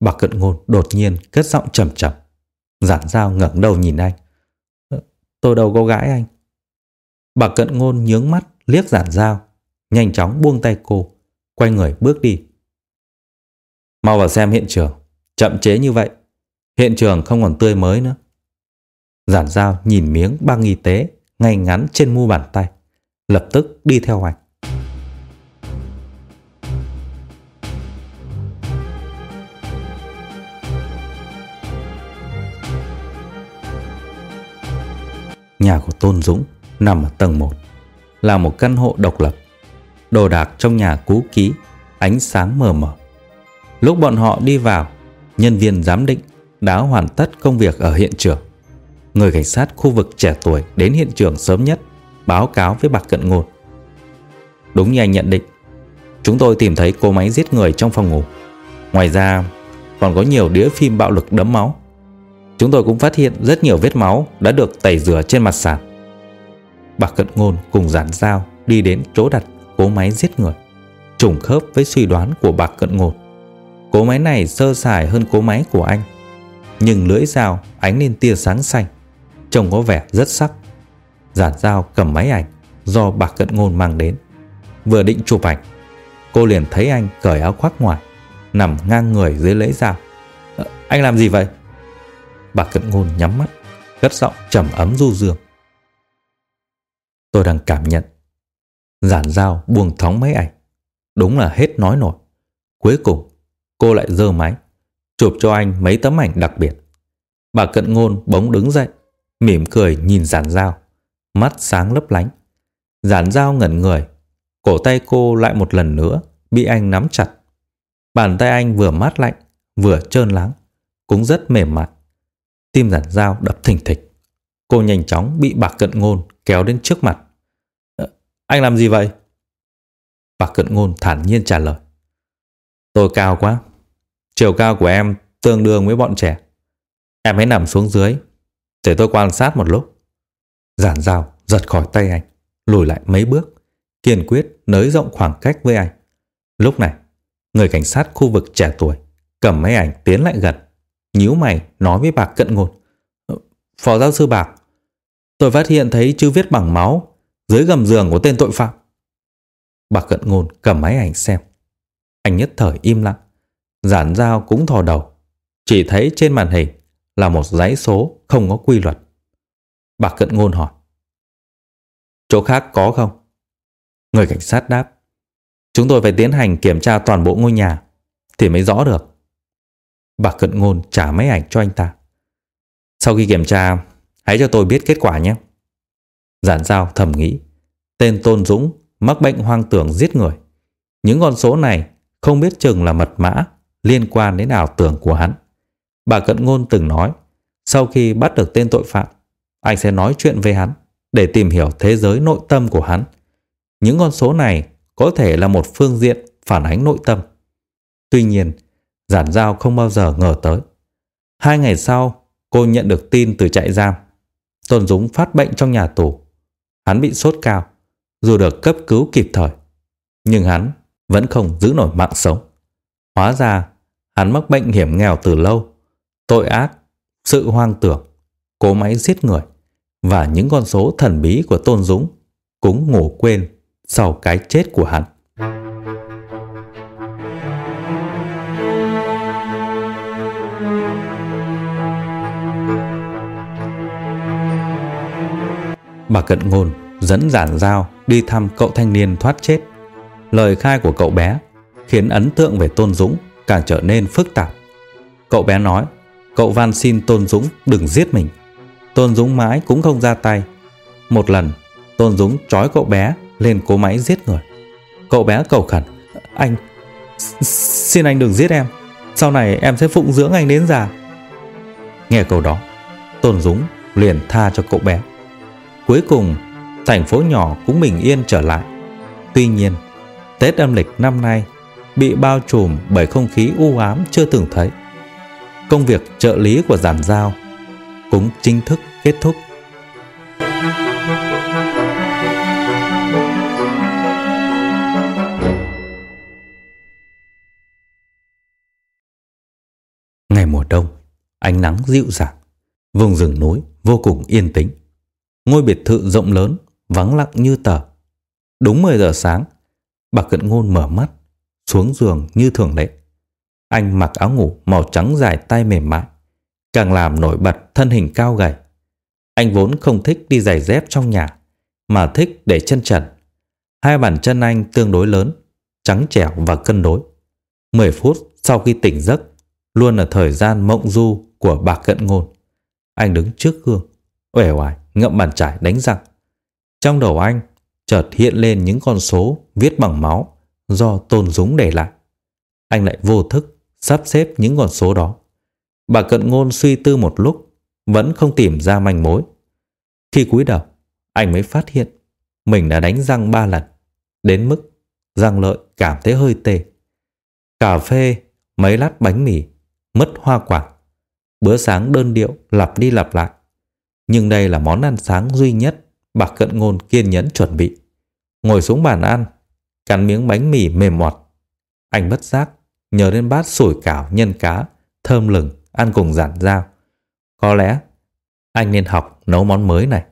Bà cận ngôn đột nhiên cất giọng trầm trầm. Giản dao ngẩng đầu nhìn anh. Ờ, tôi đâu có gái anh. Bà cận ngôn nhướng mắt liếc giản dao, nhanh chóng buông tay cô, quay người bước đi. Mau vào xem hiện trường, chậm chế như vậy, hiện trường không còn tươi mới nữa. Giản dao nhìn miếng băng y tế ngay ngắn trên mu bàn tay, lập tức đi theo anh. Nhà của Tôn Dũng nằm ở tầng 1, là một căn hộ độc lập. Đồ đạc trong nhà cũ kỹ, ánh sáng mờ mờ. Lúc bọn họ đi vào, nhân viên giám định đã hoàn tất công việc ở hiện trường. Người cảnh sát khu vực trẻ tuổi đến hiện trường sớm nhất, báo cáo với bạc cận ngôn. Đúng như anh nhận định, chúng tôi tìm thấy cô máy giết người trong phòng ngủ. Ngoài ra, còn có nhiều đĩa phim bạo lực đấm máu. Chúng tôi cũng phát hiện rất nhiều vết máu đã được tẩy rửa trên mặt sàn. Bạc Cận Ngôn cùng giản dao đi đến chỗ đặt cố máy giết người, trùng khớp với suy đoán của bạc cận ngột. Cố máy này sơ sài hơn cố máy của anh, nhưng lưỡi dao ánh lên tia sáng xanh, trông có vẻ rất sắc. Giản dao cầm máy ảnh do bạc cận ngôn mang đến. Vừa định chụp ảnh, cô liền thấy anh cởi áo khoác ngoài, nằm ngang người dưới lễ dao. Ờ, anh làm gì vậy? Bạc cận ngôn nhắm mắt, cất giọng trầm ấm du dương. Tôi đang cảm nhận. Giản dao buông thóng máy ảnh. Đúng là hết nói nổi. Cuối cùng, cô lại dơ máy, chụp cho anh mấy tấm ảnh đặc biệt. Bà cận ngôn bỗng đứng dậy, mỉm cười nhìn giản dao, mắt sáng lấp lánh. Giản dao ngẩn người, cổ tay cô lại một lần nữa bị anh nắm chặt. Bàn tay anh vừa mát lạnh, vừa trơn láng, cũng rất mềm mại. Tim giản dao đập thình thịch. Cô nhanh chóng bị bạc cận ngôn kéo đến trước mặt. Ờ, anh làm gì vậy? Bạc cận ngôn thản nhiên trả lời. Tôi cao quá. Chiều cao của em tương đương với bọn trẻ. Em hãy nằm xuống dưới để tôi quan sát một lúc. Giản dao giật khỏi tay anh, lùi lại mấy bước, kiên quyết nới rộng khoảng cách với anh. Lúc này, người cảnh sát khu vực trẻ tuổi cầm máy ảnh tiến lại gần, nhíu mày nói với bạc cận ngôn. Ờ, phó giáo sư Bạc, tôi phát hiện thấy chữ viết bằng máu dưới gầm giường của tên tội phạm. Bạc cận ngôn cầm máy ảnh xem. Anh nhất thời im lặng. Giản dao cũng thò đầu. Chỉ thấy trên màn hình là một dãy số không có quy luật. Bạc cận ngôn hỏi. Chỗ khác có không? Người cảnh sát đáp. Chúng tôi phải tiến hành kiểm tra toàn bộ ngôi nhà thì mới rõ được. Bạc cận ngôn trả máy ảnh cho anh ta. Sau khi kiểm tra, hãy cho tôi biết kết quả nhé. Giản giao thầm nghĩ. Tên Tôn Dũng mắc bệnh hoang tưởng giết người. Những con số này không biết chừng là mật mã liên quan đến ảo tưởng của hắn. Bà Cận Ngôn từng nói, sau khi bắt được tên tội phạm, anh sẽ nói chuyện với hắn để tìm hiểu thế giới nội tâm của hắn. Những con số này có thể là một phương diện phản ánh nội tâm. Tuy nhiên, Giản Giao không bao giờ ngờ tới. Hai ngày sau, cô nhận được tin từ trại giam. Tôn Dũng phát bệnh trong nhà tù. Hắn bị sốt cao, dù được cấp cứu kịp thời. Nhưng hắn vẫn không giữ nổi mạng sống. Hóa ra, hắn mắc bệnh hiểm nghèo từ lâu. Tội ác, sự hoang tưởng, cố máy giết người và những con số thần bí của Tôn Dũng cũng ngủ quên sau cái chết của hắn. Bà Cận Ngôn dẫn giản giao đi thăm cậu thanh niên thoát chết. Lời khai của cậu bé khiến ấn tượng về Tôn Dũng càng trở nên phức tạp. Cậu bé nói, cậu van xin Tôn Dũng đừng giết mình. Tôn Dũng mãi cũng không ra tay. Một lần, Tôn Dũng trói cậu bé lên cố máy giết người. Cậu bé cầu khẩn, anh, xin anh đừng giết em. Sau này em sẽ phụng dưỡng anh đến già. Nghe câu đó, Tôn Dũng liền tha cho cậu bé. Cuối cùng, thành phố nhỏ cũng bình yên trở lại. Tuy nhiên, Tết âm lịch năm nay bị bao trùm bởi không khí u ám chưa từng thấy. Công việc trợ lý của giản giao cũng chính thức kết thúc. Ngày mùa đông, ánh nắng dịu dàng, vùng rừng núi vô cùng yên tĩnh. Ngôi biệt thự rộng lớn, vắng lặng như tờ. Đúng 10 giờ sáng, bà Cận Ngôn mở mắt, xuống giường như thường lệ. Anh mặc áo ngủ màu trắng dài tay mềm mại, càng làm nổi bật thân hình cao gầy. Anh vốn không thích đi giày dép trong nhà, mà thích để chân trần. Hai bàn chân anh tương đối lớn, trắng trẻo và cân đối. 10 phút sau khi tỉnh giấc, luôn là thời gian mộng du của bà Cận Ngôn. Anh đứng trước gương, uể oải ngậm bàn chải đánh răng. Trong đầu anh chợt hiện lên những con số viết bằng máu do Tôn Dũng để lại. Anh lại vô thức sắp xếp những con số đó. Bà cận ngôn suy tư một lúc vẫn không tìm ra manh mối. Khi cúi đầu, anh mới phát hiện mình đã đánh răng ba lần, đến mức răng lợi cảm thấy hơi tê. Cà phê, mấy lát bánh mì, mất hoa quả. Bữa sáng đơn điệu lặp đi lặp lại. Nhưng đây là món ăn sáng duy nhất bà Cận Ngôn kiên nhẫn chuẩn bị. Ngồi xuống bàn ăn, cắn miếng bánh mì mềm mọt. Anh bất giác nhớ đến bát sủi cảo nhân cá, thơm lừng, ăn cùng giản dao. Có lẽ anh nên học nấu món mới này.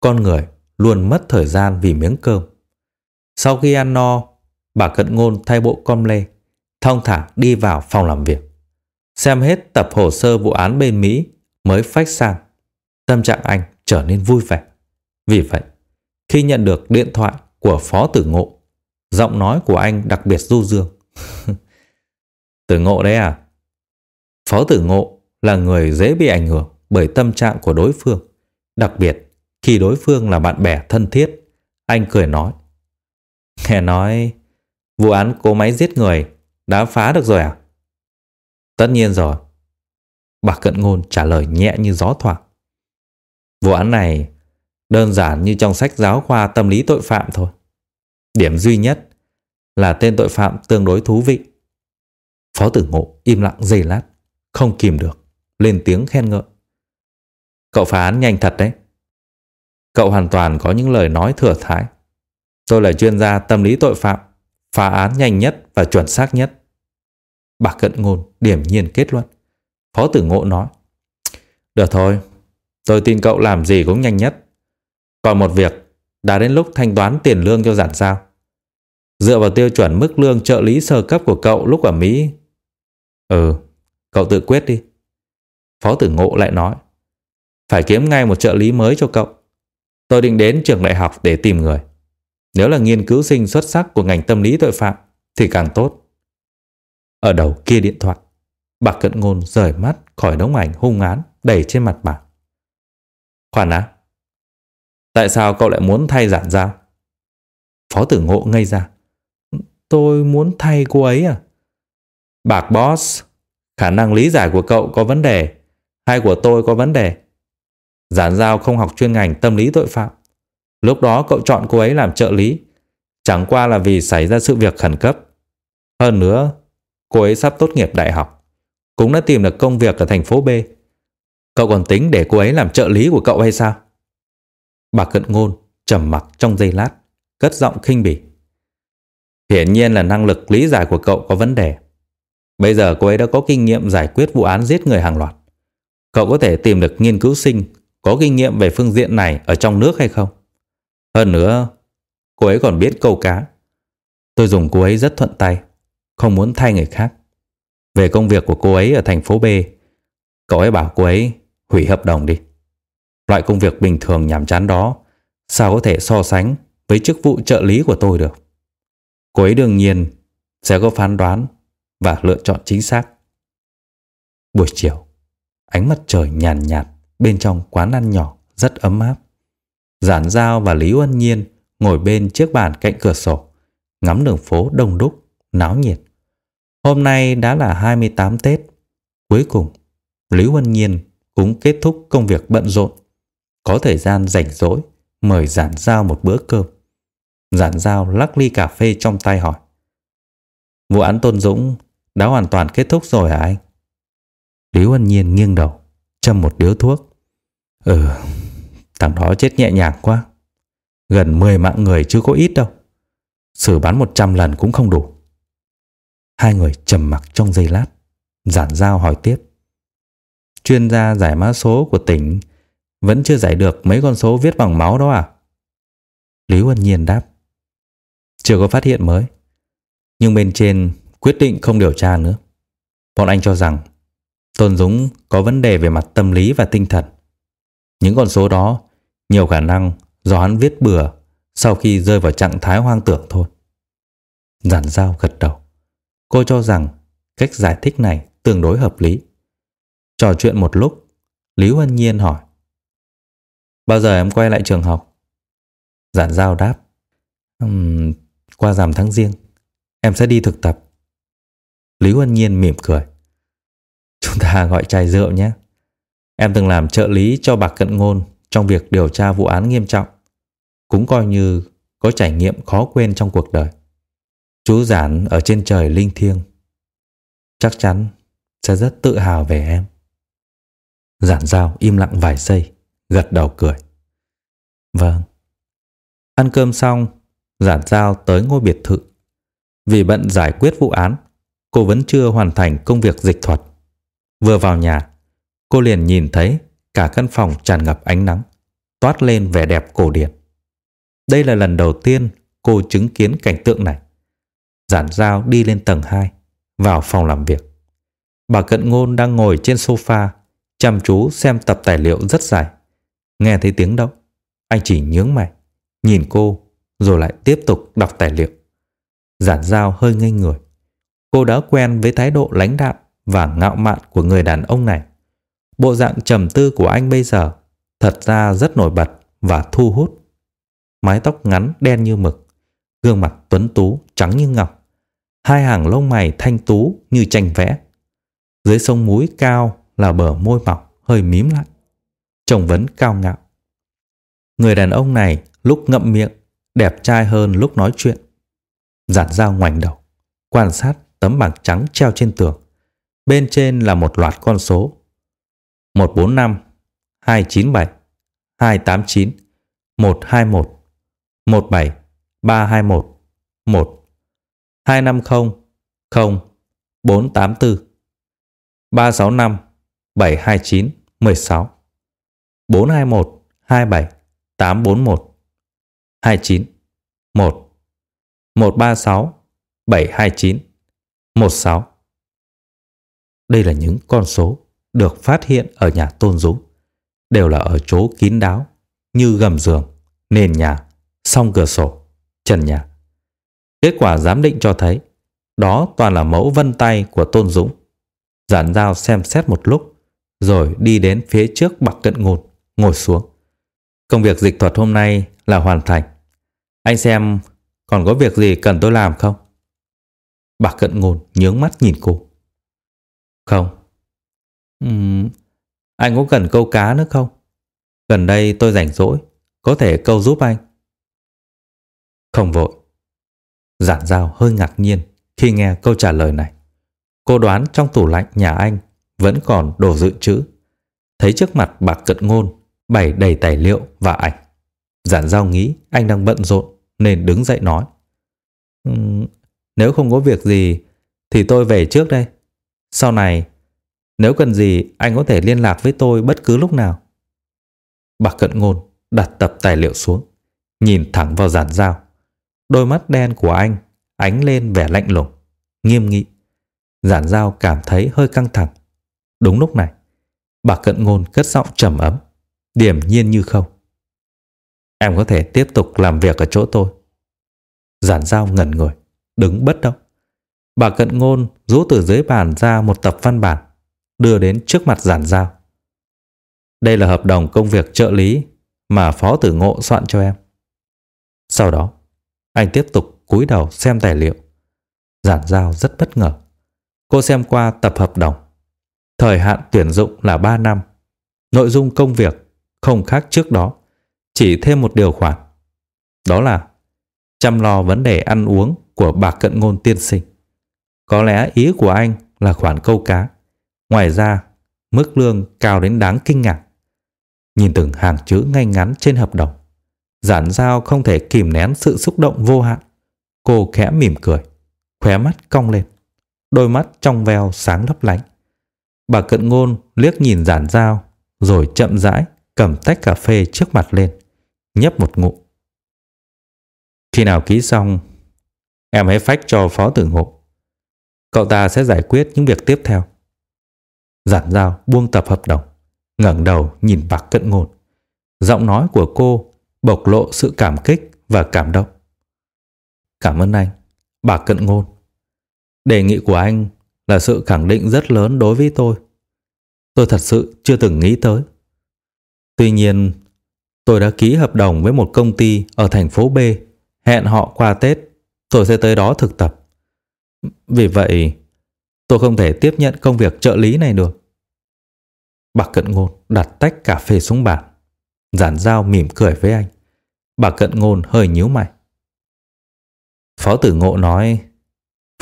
Con người luôn mất thời gian vì miếng cơm. Sau khi ăn no, bà cận ngôn thay bộ com lê, thong thả đi vào phòng làm việc. Xem hết tập hồ sơ vụ án bên Mỹ mới phách sang. Tâm trạng anh trở nên vui vẻ. Vì vậy, khi nhận được điện thoại của Phó Tử Ngộ, giọng nói của anh đặc biệt du dương. tử Ngộ đấy à? Phó Tử Ngộ là người dễ bị ảnh hưởng bởi tâm trạng của đối phương. Đặc biệt, khi đối phương là bạn bè thân thiết, anh cười nói. Nghe nói, vụ án cố máy giết người đã phá được rồi à? Tất nhiên rồi. Bà Cận Ngôn trả lời nhẹ như gió thoảng. Vụ án này đơn giản như trong sách giáo khoa tâm lý tội phạm thôi. Điểm duy nhất là tên tội phạm tương đối thú vị. Phó tử ngộ im lặng giây lát, không kìm được, lên tiếng khen ngợi. Cậu phá án nhanh thật đấy. Cậu hoàn toàn có những lời nói thừa thãi. Tôi là chuyên gia tâm lý tội phạm, phá án nhanh nhất và chuẩn xác nhất. Bà Cận Ngôn điểm nhiên kết luận. Phó tử ngộ nói. Được thôi, tôi tin cậu làm gì cũng nhanh nhất. Còn một việc, đã đến lúc thanh toán tiền lương cho giản sao. Dựa vào tiêu chuẩn mức lương trợ lý sơ cấp của cậu lúc ở Mỹ. Ừ, cậu tự quyết đi. Phó tử ngộ lại nói. Phải kiếm ngay một trợ lý mới cho cậu. Tôi định đến trường đại học để tìm người. Nếu là nghiên cứu sinh xuất sắc của ngành tâm lý tội phạm thì càng tốt. Ở đầu kia điện thoại, bà Cận Ngôn rời mắt khỏi đống ảnh hung án đầy trên mặt bà. Khoan á, tại sao cậu lại muốn thay giản giao? Phó tử ngộ ngây ra. Tôi muốn thay cô ấy à? Bạc boss, khả năng lý giải của cậu có vấn đề, hay của tôi có vấn đề? Giản giao không học chuyên ngành tâm lý tội phạm. Lúc đó cậu chọn cô ấy làm trợ lý, chẳng qua là vì xảy ra sự việc khẩn cấp. Hơn nữa, cô ấy sắp tốt nghiệp đại học, cũng đã tìm được công việc ở thành phố B. Cậu còn tính để cô ấy làm trợ lý của cậu hay sao? Bà cận ngôn trầm mặc trong giây lát, cất giọng khinh bỉ. Hiển nhiên là năng lực lý giải của cậu có vấn đề. Bây giờ cô ấy đã có kinh nghiệm giải quyết vụ án giết người hàng loạt. Cậu có thể tìm được nghiên cứu sinh có kinh nghiệm về phương diện này ở trong nước hay không? Hơn nữa, cô ấy còn biết câu cá. Tôi dùng cô ấy rất thuận tay, không muốn thay người khác. Về công việc của cô ấy ở thành phố B, cậu ấy bảo cô ấy hủy hợp đồng đi. Loại công việc bình thường nhàm chán đó, sao có thể so sánh với chức vụ trợ lý của tôi được? Cô ấy đương nhiên sẽ có phán đoán và lựa chọn chính xác. Buổi chiều, ánh mặt trời nhàn nhạt, nhạt bên trong quán ăn nhỏ rất ấm áp. Giản Giao và Lý Uân Nhiên ngồi bên chiếc bàn cạnh cửa sổ, ngắm đường phố đông đúc, náo nhiệt. Hôm nay đã là 28 Tết. Cuối cùng, Lý Uân Nhiên cũng kết thúc công việc bận rộn. Có thời gian rảnh rỗi, mời Giản Giao một bữa cơm. Giản Giao lắc ly cà phê trong tay hỏi. Vụ án Tôn Dũng đã hoàn toàn kết thúc rồi hả anh? Lý Huân Nhiên nghiêng đầu, châm một điếu thuốc. Ừ, thằng đó chết nhẹ nhàng quá. Gần 10 mạng người chứ có ít đâu. Xử bắn 100 lần cũng không đủ. Hai người trầm mặc trong giây lát. Giản giao hỏi tiếp. Chuyên gia giải mã số của tỉnh vẫn chưa giải được mấy con số viết bằng máu đó à? Lý Huân Nhiên đáp. Chưa có phát hiện mới. Nhưng bên trên quyết định không điều tra nữa. Bọn anh cho rằng Tôn Dũng có vấn đề về mặt tâm lý và tinh thần. Những con số đó nhiều khả năng do hắn viết bừa sau khi rơi vào trạng thái hoang tưởng thôi. Giản giao gật đầu. Cô cho rằng cách giải thích này tương đối hợp lý. Trò chuyện một lúc, Lý Huân Nhiên hỏi. Bao giờ em quay lại trường học? Giản giao đáp. Um, qua giảm tháng riêng, em sẽ đi thực tập. Lý Huân Nhiên mỉm cười. Chúng ta gọi chai rượu nhé. Em từng làm trợ lý cho bạc cận ngôn trong việc điều tra vụ án nghiêm trọng. Cũng coi như có trải nghiệm khó quên trong cuộc đời. Chú giản ở trên trời linh thiêng. Chắc chắn sẽ rất tự hào về em. Giản giao im lặng vài giây, gật đầu cười. Vâng. Ăn cơm xong, giản giao tới ngôi biệt thự. Vì bận giải quyết vụ án, cô vẫn chưa hoàn thành công việc dịch thuật. Vừa vào nhà, cô liền nhìn thấy cả căn phòng tràn ngập ánh nắng, toát lên vẻ đẹp cổ điển. Đây là lần đầu tiên cô chứng kiến cảnh tượng này. Giản giao đi lên tầng 2, vào phòng làm việc. Bà Cận Ngôn đang ngồi trên sofa, chăm chú xem tập tài liệu rất dài. Nghe thấy tiếng động, anh chỉ nhướng mày, nhìn cô rồi lại tiếp tục đọc tài liệu. Giản giao hơi ngây người. Cô đã quen với thái độ lãnh đạm và ngạo mạn của người đàn ông này. Bộ dạng trầm tư của anh bây giờ thật ra rất nổi bật và thu hút. Mái tóc ngắn đen như mực, gương mặt tuấn tú trắng như ngọc, hai hàng lông mày thanh tú như tranh vẽ. Dưới sông mũi cao là bờ môi mỏng hơi mím lại, trông vấn cao ngạo. Người đàn ông này lúc ngậm miệng đẹp trai hơn lúc nói chuyện. Giản dao ngoảnh đầu, quan sát tấm bảng trắng treo trên tường. Bên trên là một loạt con số. 145, 297, 289, 121, 17, 321, 1, 250, 0, 484, 365, 729, 16, 421, 27, 841, 29 1 136 729 16 Đây là những con số được phát hiện ở nhà Tôn Dũng, đều là ở chỗ kín đáo như gầm giường, nền nhà, song cửa sổ, trần nhà. Kết quả giám định cho thấy đó toàn là mẫu vân tay của Tôn Dũng. Giản dao xem xét một lúc rồi đi đến phía trước bậc cận ngôn, ngồi xuống. Công việc dịch thuật hôm nay là hoàn thành. Anh xem còn có việc gì cần tôi làm không? Bà cận ngôn nhướng mắt nhìn cô. Không. Uhm, anh có cần câu cá nữa không? Gần đây tôi rảnh rỗi, có thể câu giúp anh. Không vội. Giản dao hơi ngạc nhiên khi nghe câu trả lời này. Cô đoán trong tủ lạnh nhà anh vẫn còn đồ dự trữ. Thấy trước mặt bà cận ngôn bày đầy tài liệu và ảnh. Giản giao nghĩ anh đang bận rộn nên đứng dậy nói. Uhm, nếu không có việc gì thì tôi về trước đây. Sau này, nếu cần gì anh có thể liên lạc với tôi bất cứ lúc nào. Bạc cận ngôn đặt tập tài liệu xuống, nhìn thẳng vào giản dao Đôi mắt đen của anh ánh lên vẻ lạnh lùng, nghiêm nghị. Giản dao cảm thấy hơi căng thẳng. Đúng lúc này, bà cận ngôn cất giọng trầm ấm, điềm nhiên như không. Em có thể tiếp tục làm việc ở chỗ tôi. Giản dao ngẩn người, đứng bất động. Bà cận ngôn rút từ dưới bàn ra một tập văn bản, đưa đến trước mặt giản giao. Đây là hợp đồng công việc trợ lý mà Phó Tử Ngộ soạn cho em. Sau đó, anh tiếp tục cúi đầu xem tài liệu. Giản giao rất bất ngờ. Cô xem qua tập hợp đồng. Thời hạn tuyển dụng là 3 năm. Nội dung công việc không khác trước đó chỉ thêm một điều khoản. Đó là chăm lo vấn đề ăn uống của bà cận ngôn tiên sinh. Có lẽ ý của anh là khoản câu cá. Ngoài ra, mức lương cao đến đáng kinh ngạc. Nhìn từng hàng chữ ngay ngắn trên hợp đồng, giản giao không thể kìm nén sự xúc động vô hạn. Cô khẽ mỉm cười, khóe mắt cong lên, đôi mắt trong veo sáng lấp lánh. Bà cận ngôn liếc nhìn giản giao, rồi chậm rãi cầm tách cà phê trước mặt lên nhấp một ngụm. Khi nào ký xong, em hãy phách cho phó tử ngộ. Cậu ta sẽ giải quyết những việc tiếp theo. Giản giao buông tập hợp đồng, ngẩng đầu nhìn bạc cận ngôn. Giọng nói của cô bộc lộ sự cảm kích và cảm động. Cảm ơn anh, bà cận ngôn. Đề nghị của anh là sự khẳng định rất lớn đối với tôi. Tôi thật sự chưa từng nghĩ tới. Tuy nhiên, Tôi đã ký hợp đồng với một công ty ở thành phố B, hẹn họ qua Tết, tôi sẽ tới đó thực tập. Vì vậy, tôi không thể tiếp nhận công việc trợ lý này được. Bà Cận Ngôn đặt tách cà phê xuống bàn, giản dao mỉm cười với anh. Bà Cận Ngôn hơi nhíu mày. Phó tử ngộ nói,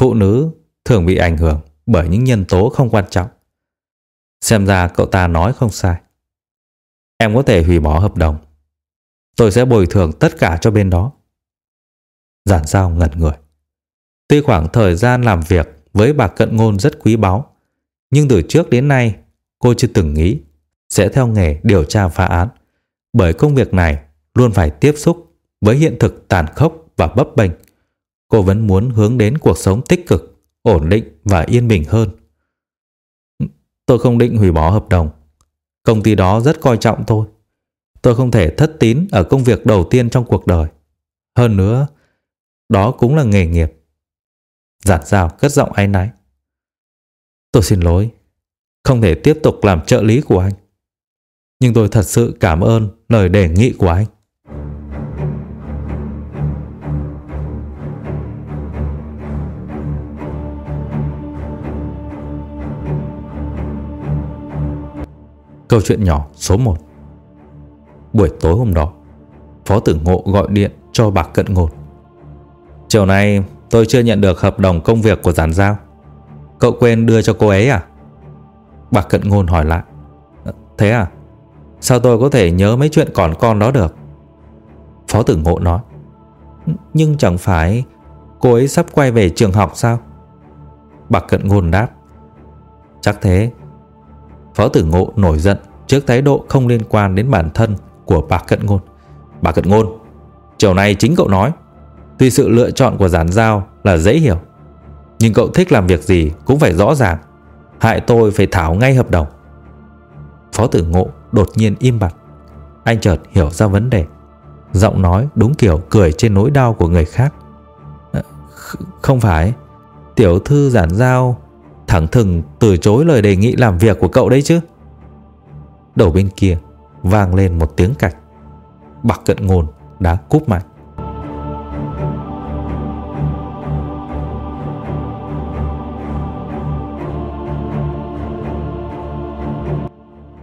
phụ nữ thường bị ảnh hưởng bởi những nhân tố không quan trọng. Xem ra cậu ta nói không sai. Em có thể hủy bỏ hợp đồng Tôi sẽ bồi thường tất cả cho bên đó. Giản giao ngẩn người. Tuy khoảng thời gian làm việc với bà Cận Ngôn rất quý báu, nhưng từ trước đến nay cô chưa từng nghĩ sẽ theo nghề điều tra phá án. Bởi công việc này luôn phải tiếp xúc với hiện thực tàn khốc và bấp bênh. Cô vẫn muốn hướng đến cuộc sống tích cực, ổn định và yên bình hơn. Tôi không định hủy bỏ hợp đồng. Công ty đó rất coi trọng tôi. Tôi không thể thất tín ở công việc đầu tiên trong cuộc đời. Hơn nữa, đó cũng là nghề nghiệp. Giản dao cất giọng áy náy. Tôi xin lỗi, không thể tiếp tục làm trợ lý của anh. Nhưng tôi thật sự cảm ơn lời đề nghị của anh. Câu chuyện nhỏ số 1 Buổi tối hôm đó Phó tử ngộ gọi điện cho bà cận ngột Chiều nay tôi chưa nhận được hợp đồng công việc của giản giao Cậu quên đưa cho cô ấy à? Bạc cận ngôn hỏi lại Thế à? Sao tôi có thể nhớ mấy chuyện còn con đó được? Phó tử ngộ nói Nhưng chẳng phải cô ấy sắp quay về trường học sao? Bạc cận ngôn đáp Chắc thế Phó tử ngộ nổi giận trước thái độ không liên quan đến bản thân của bà Cận Ngôn. Bà Cận Ngôn, chiều nay chính cậu nói, tuy sự lựa chọn của giản giao là dễ hiểu, nhưng cậu thích làm việc gì cũng phải rõ ràng, hại tôi phải thảo ngay hợp đồng. Phó tử ngộ đột nhiên im bặt, anh chợt hiểu ra vấn đề, giọng nói đúng kiểu cười trên nỗi đau của người khác. Ờ, không phải, tiểu thư giản giao thẳng thừng từ chối lời đề nghị làm việc của cậu đấy chứ. Đầu bên kia vang lên một tiếng cạch. Bạc cận ngôn đã cúp mạnh.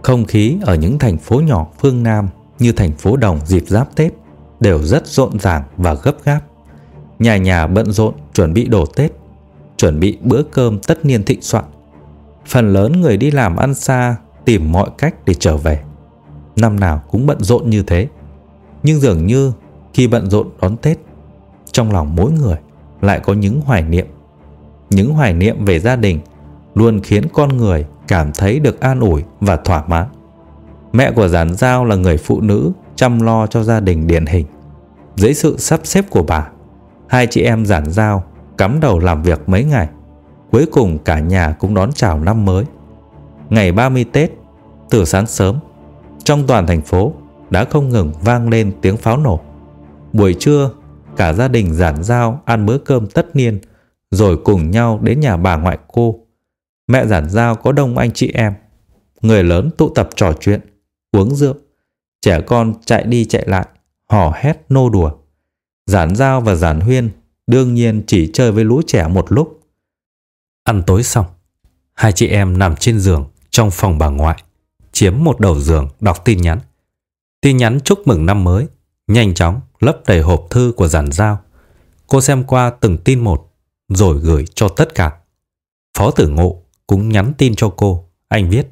Không khí ở những thành phố nhỏ phương Nam như thành phố Đồng dịp giáp Tết đều rất rộn ràng và gấp gáp. Nhà nhà bận rộn chuẩn bị đồ Tết chuẩn bị bữa cơm tất niên thịnh soạn. Phần lớn người đi làm ăn xa tìm mọi cách để trở về. Năm nào cũng bận rộn như thế. Nhưng dường như khi bận rộn đón Tết, trong lòng mỗi người lại có những hoài niệm. Những hoài niệm về gia đình luôn khiến con người cảm thấy được an ủi và thỏa mãn. Mẹ của Giản Giao là người phụ nữ chăm lo cho gia đình điển hình. Dưới sự sắp xếp của bà, hai chị em Giản Giao cắm đầu làm việc mấy ngày. Cuối cùng cả nhà cũng đón chào năm mới. Ngày 30 Tết, từ sáng sớm, trong toàn thành phố đã không ngừng vang lên tiếng pháo nổ. Buổi trưa, cả gia đình giản giao ăn bữa cơm tất niên, rồi cùng nhau đến nhà bà ngoại cô. Mẹ giản giao có đông anh chị em. Người lớn tụ tập trò chuyện, uống rượu. Trẻ con chạy đi chạy lại, hò hét nô đùa. Giản giao và giản huyên đương nhiên chỉ chơi với lũ trẻ một lúc. Ăn tối xong, hai chị em nằm trên giường trong phòng bà ngoại, chiếm một đầu giường đọc tin nhắn. Tin nhắn chúc mừng năm mới, nhanh chóng lấp đầy hộp thư của giản giao. Cô xem qua từng tin một, rồi gửi cho tất cả. Phó tử ngộ cũng nhắn tin cho cô, anh viết.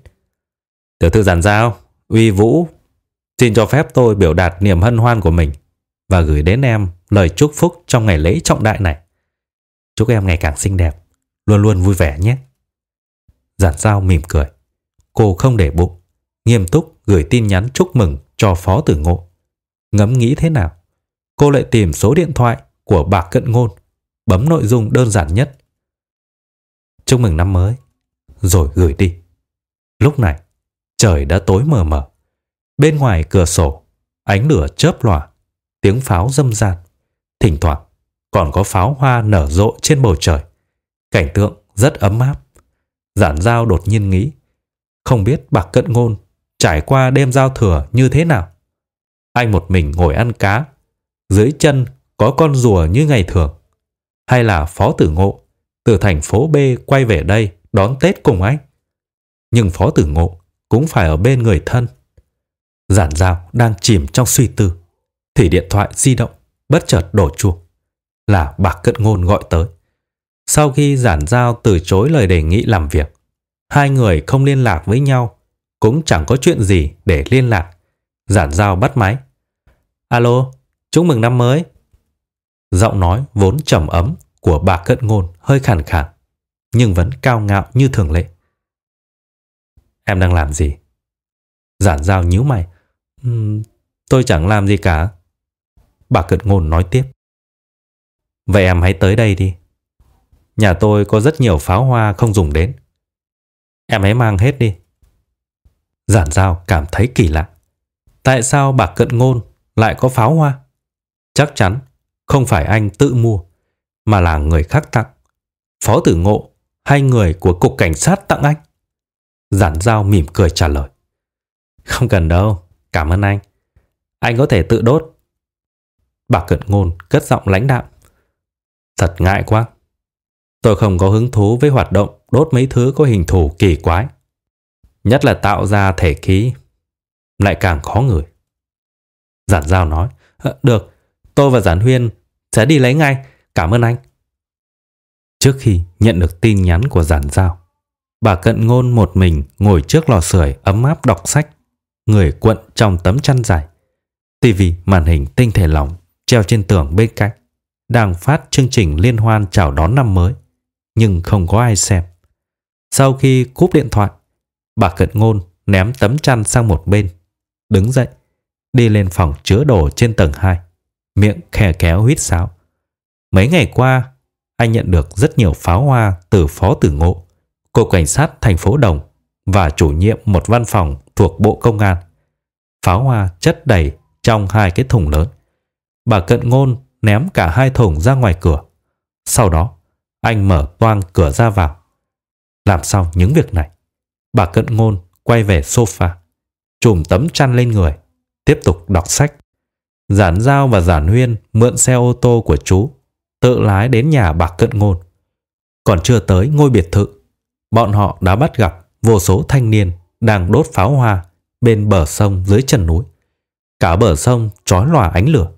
Tiểu thư giản giao, uy vũ, xin cho phép tôi biểu đạt niềm hân hoan của mình và gửi đến em lời chúc phúc trong ngày lễ trọng đại này. Chúc em ngày càng xinh đẹp, luôn luôn vui vẻ nhé. Giản giao mỉm cười. Cô không để bụng, nghiêm túc gửi tin nhắn chúc mừng cho Phó Tử Ngộ. Ngẫm nghĩ thế nào? Cô lại tìm số điện thoại của bà Cận Ngôn, bấm nội dung đơn giản nhất. Chúc mừng năm mới, rồi gửi đi. Lúc này, trời đã tối mờ mờ. Bên ngoài cửa sổ, ánh lửa chớp lòa, tiếng pháo râm ran. Thỉnh thoảng còn có pháo hoa nở rộ trên bầu trời. Cảnh tượng rất ấm áp. Giản giao đột nhiên nghĩ, không biết bạc cận ngôn trải qua đêm giao thừa như thế nào. Anh một mình ngồi ăn cá, dưới chân có con rùa như ngày thường. Hay là phó tử ngộ từ thành phố B quay về đây đón Tết cùng anh. Nhưng phó tử ngộ cũng phải ở bên người thân. Giản giao đang chìm trong suy tư, thì điện thoại di động bất chợt đổ chuông. Là bạc cận ngôn gọi tới. Sau khi giản giao từ chối lời đề nghị làm việc, hai người không liên lạc với nhau, cũng chẳng có chuyện gì để liên lạc. Giản giao bắt máy. Alo, chúc mừng năm mới. Giọng nói vốn trầm ấm của bà cận ngôn hơi khàn khàn, nhưng vẫn cao ngạo như thường lệ. Em đang làm gì? Giản giao nhíu mày. Um, tôi chẳng làm gì cả. Bà cận ngôn nói tiếp. Vậy em hãy tới đây đi. Nhà tôi có rất nhiều pháo hoa không dùng đến. Em hãy mang hết đi. Giản giao cảm thấy kỳ lạ. Tại sao bà cận ngôn lại có pháo hoa? Chắc chắn không phải anh tự mua, mà là người khác tặng. Phó tử ngộ hay người của cục cảnh sát tặng anh? Giản giao mỉm cười trả lời. Không cần đâu, cảm ơn anh. Anh có thể tự đốt. Bà cận ngôn cất giọng lãnh đạm. Thật ngại quá. Tôi không có hứng thú với hoạt động đốt mấy thứ có hình thù kỳ quái. Nhất là tạo ra thể khí. Lại càng khó người. Giản giao nói. Ờ, được, tôi và Giản Huyên sẽ đi lấy ngay. Cảm ơn anh. Trước khi nhận được tin nhắn của Giản giao, bà cận ngôn một mình ngồi trước lò sưởi ấm áp đọc sách, người quận trong tấm chăn dài. tivi màn hình tinh thể lỏng treo trên tường bên cạnh đang phát chương trình liên hoan chào đón năm mới, nhưng không có ai xem. Sau khi cúp điện thoại, bà cận ngôn ném tấm chăn sang một bên, đứng dậy, đi lên phòng chứa đồ trên tầng 2, miệng khè kéo huýt sáo. Mấy ngày qua, anh nhận được rất nhiều pháo hoa từ Phó Tử Ngộ, Cục Cảnh sát thành phố Đồng và chủ nhiệm một văn phòng thuộc Bộ Công an. Pháo hoa chất đầy trong hai cái thùng lớn. Bà cận ngôn ném cả hai thùng ra ngoài cửa. Sau đó, anh mở toang cửa ra vào. Làm xong những việc này, bà cận ngôn quay về sofa, trùm tấm chăn lên người, tiếp tục đọc sách. Giản Giao và Giản Huyên mượn xe ô tô của chú, tự lái đến nhà bà cận ngôn. Còn chưa tới ngôi biệt thự, bọn họ đã bắt gặp vô số thanh niên đang đốt pháo hoa bên bờ sông dưới chân núi. Cả bờ sông trói lòa ánh lửa.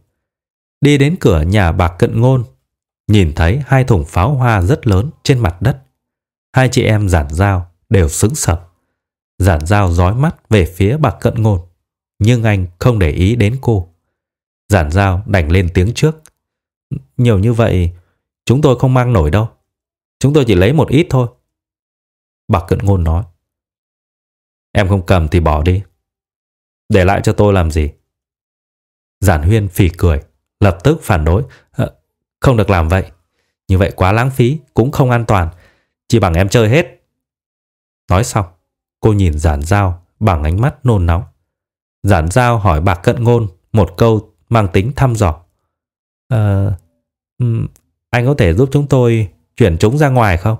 Đi đến cửa nhà bạc cận ngôn, nhìn thấy hai thùng pháo hoa rất lớn trên mặt đất. Hai chị em giản dao đều sững sờ. Giản dao dõi mắt về phía bạc cận ngôn, nhưng anh không để ý đến cô. Giản dao đành lên tiếng trước. Nhiều như vậy, chúng tôi không mang nổi đâu. Chúng tôi chỉ lấy một ít thôi. Bạc cận ngôn nói. Em không cầm thì bỏ đi. Để lại cho tôi làm gì? Giản huyên phì cười lập tức phản đối. Ờ, không được làm vậy. Như vậy quá lãng phí, cũng không an toàn. Chỉ bằng em chơi hết. Nói xong, cô nhìn giản dao bằng ánh mắt nôn nóng. Giản dao hỏi bạc cận ngôn một câu mang tính thăm dò. Ờ, anh có thể giúp chúng tôi chuyển chúng ra ngoài không?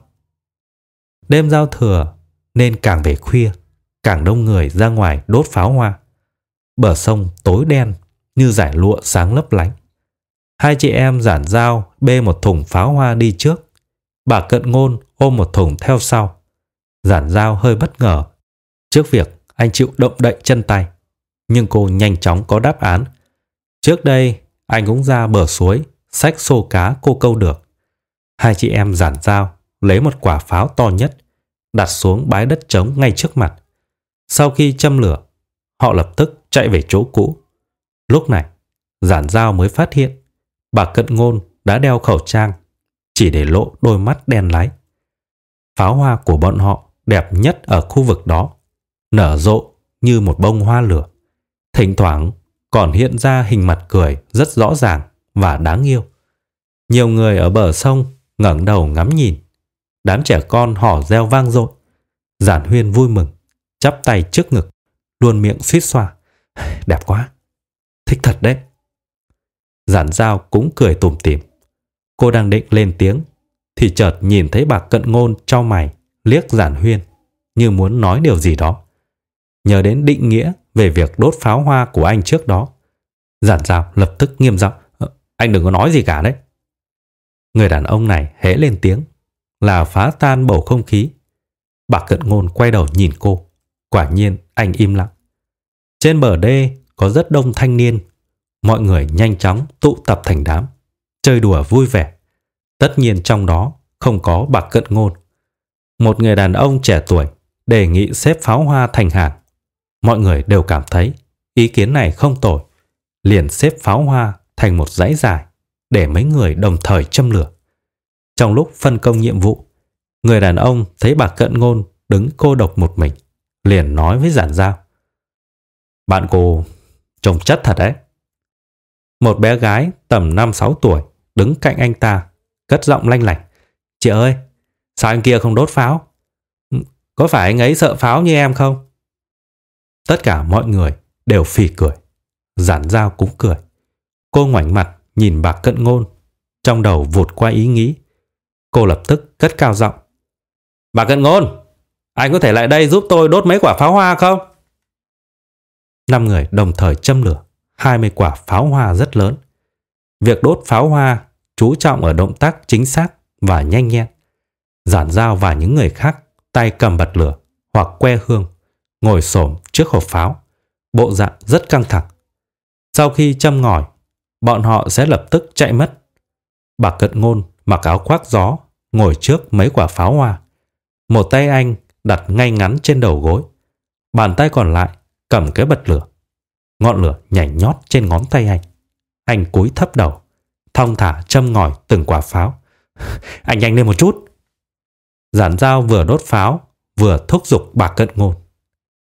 Đêm giao thừa nên càng về khuya, càng đông người ra ngoài đốt pháo hoa. Bờ sông tối đen như giải lụa sáng lấp lánh. Hai chị em giản dao bê một thùng pháo hoa đi trước. Bà cận ngôn ôm một thùng theo sau. Giản dao hơi bất ngờ trước việc anh chịu động đậy chân tay. Nhưng cô nhanh chóng có đáp án. Trước đây anh cũng ra bờ suối xách xô cá cô câu được. Hai chị em giản dao lấy một quả pháo to nhất đặt xuống bãi đất trống ngay trước mặt. Sau khi châm lửa, họ lập tức chạy về chỗ cũ. Lúc này, giản dao mới phát hiện bà cận ngôn đã đeo khẩu trang, chỉ để lộ đôi mắt đen láy. Pháo hoa của bọn họ đẹp nhất ở khu vực đó, nở rộ như một bông hoa lửa. Thỉnh thoảng còn hiện ra hình mặt cười rất rõ ràng và đáng yêu. Nhiều người ở bờ sông ngẩng đầu ngắm nhìn. Đám trẻ con hò reo vang dội. Giản huyên vui mừng, chắp tay trước ngực, luôn miệng suýt xoa. Đẹp quá, thích thật đấy. Giản Giao cũng cười tủm tỉm. Cô đang định lên tiếng, thì chợt nhìn thấy bà cận ngôn cho mày, liếc Giản Huyên, như muốn nói điều gì đó. Nhớ đến định nghĩa về việc đốt pháo hoa của anh trước đó. Giản dao lập tức nghiêm giọng, ờ, anh đừng có nói gì cả đấy. Người đàn ông này hễ lên tiếng, là phá tan bầu không khí. Bà cận ngôn quay đầu nhìn cô, quả nhiên anh im lặng. Trên bờ đê có rất đông thanh niên mọi người nhanh chóng tụ tập thành đám, chơi đùa vui vẻ. Tất nhiên trong đó không có bạc cận ngôn. Một người đàn ông trẻ tuổi đề nghị xếp pháo hoa thành hàng. Mọi người đều cảm thấy ý kiến này không tồi, liền xếp pháo hoa thành một dãy dài, để mấy người đồng thời châm lửa. Trong lúc phân công nhiệm vụ, người đàn ông thấy bà cận ngôn đứng cô độc một mình, liền nói với giản giao. Bạn cô trông chất thật đấy. Một bé gái tầm 5-6 tuổi đứng cạnh anh ta, cất giọng lanh lảnh. Chị ơi, sao anh kia không đốt pháo? Có phải anh ấy sợ pháo như em không? Tất cả mọi người đều phì cười. Giản giao cũng cười. Cô ngoảnh mặt nhìn bạc cận ngôn. Trong đầu vụt qua ý nghĩ. Cô lập tức cất cao giọng. Bà cận ngôn, anh có thể lại đây giúp tôi đốt mấy quả pháo hoa không? Năm người đồng thời châm lửa. 20 quả pháo hoa rất lớn. Việc đốt pháo hoa chú trọng ở động tác chính xác và nhanh nhẹn. Giản giao và những người khác tay cầm bật lửa hoặc que hương, ngồi xổm trước hộp pháo, bộ dạng rất căng thẳng. Sau khi châm ngòi, bọn họ sẽ lập tức chạy mất. Bà cận ngôn mặc áo khoác gió, ngồi trước mấy quả pháo hoa. Một tay anh đặt ngay ngắn trên đầu gối, bàn tay còn lại cầm cái bật lửa. Ngọn lửa nhảy nhót trên ngón tay anh. Anh cúi thấp đầu, thong thả châm ngòi từng quả pháo. anh nhanh lên một chút. Giản dao vừa đốt pháo, vừa thúc giục bà cận ngôn.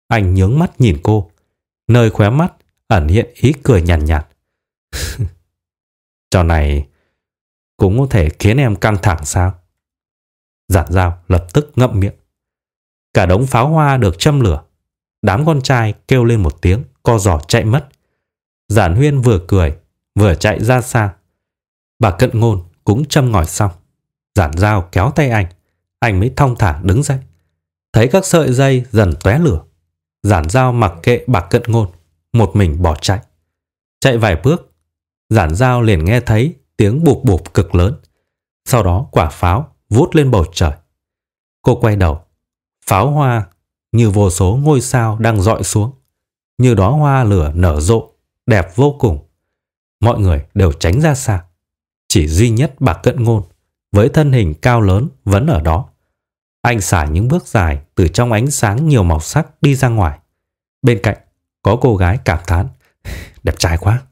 Anh nhướng mắt nhìn cô, nơi khóe mắt ẩn hiện ý cười nhàn nhạt, nhạt. Trò này cũng có thể khiến em căng thẳng sao? Giản dao lập tức ngậm miệng. Cả đống pháo hoa được châm lửa. Đám con trai kêu lên một tiếng, co giò chạy mất. Giản huyên vừa cười, vừa chạy ra xa. Bà cận ngôn cũng châm ngòi xong. Giản dao kéo tay anh, anh mới thong thả đứng dậy. Thấy các sợi dây dần tóe lửa. Giản dao mặc kệ bà cận ngôn, một mình bỏ chạy. Chạy vài bước, giản dao liền nghe thấy tiếng bụp bụp cực lớn. Sau đó quả pháo vút lên bầu trời. Cô quay đầu, pháo hoa như vô số ngôi sao đang dọi xuống, như đó hoa lửa nở rộ, đẹp vô cùng. Mọi người đều tránh ra xa. Chỉ duy nhất bà cận ngôn, với thân hình cao lớn vẫn ở đó. Anh xả những bước dài từ trong ánh sáng nhiều màu sắc đi ra ngoài. Bên cạnh có cô gái cảm thán. Đẹp trai quá.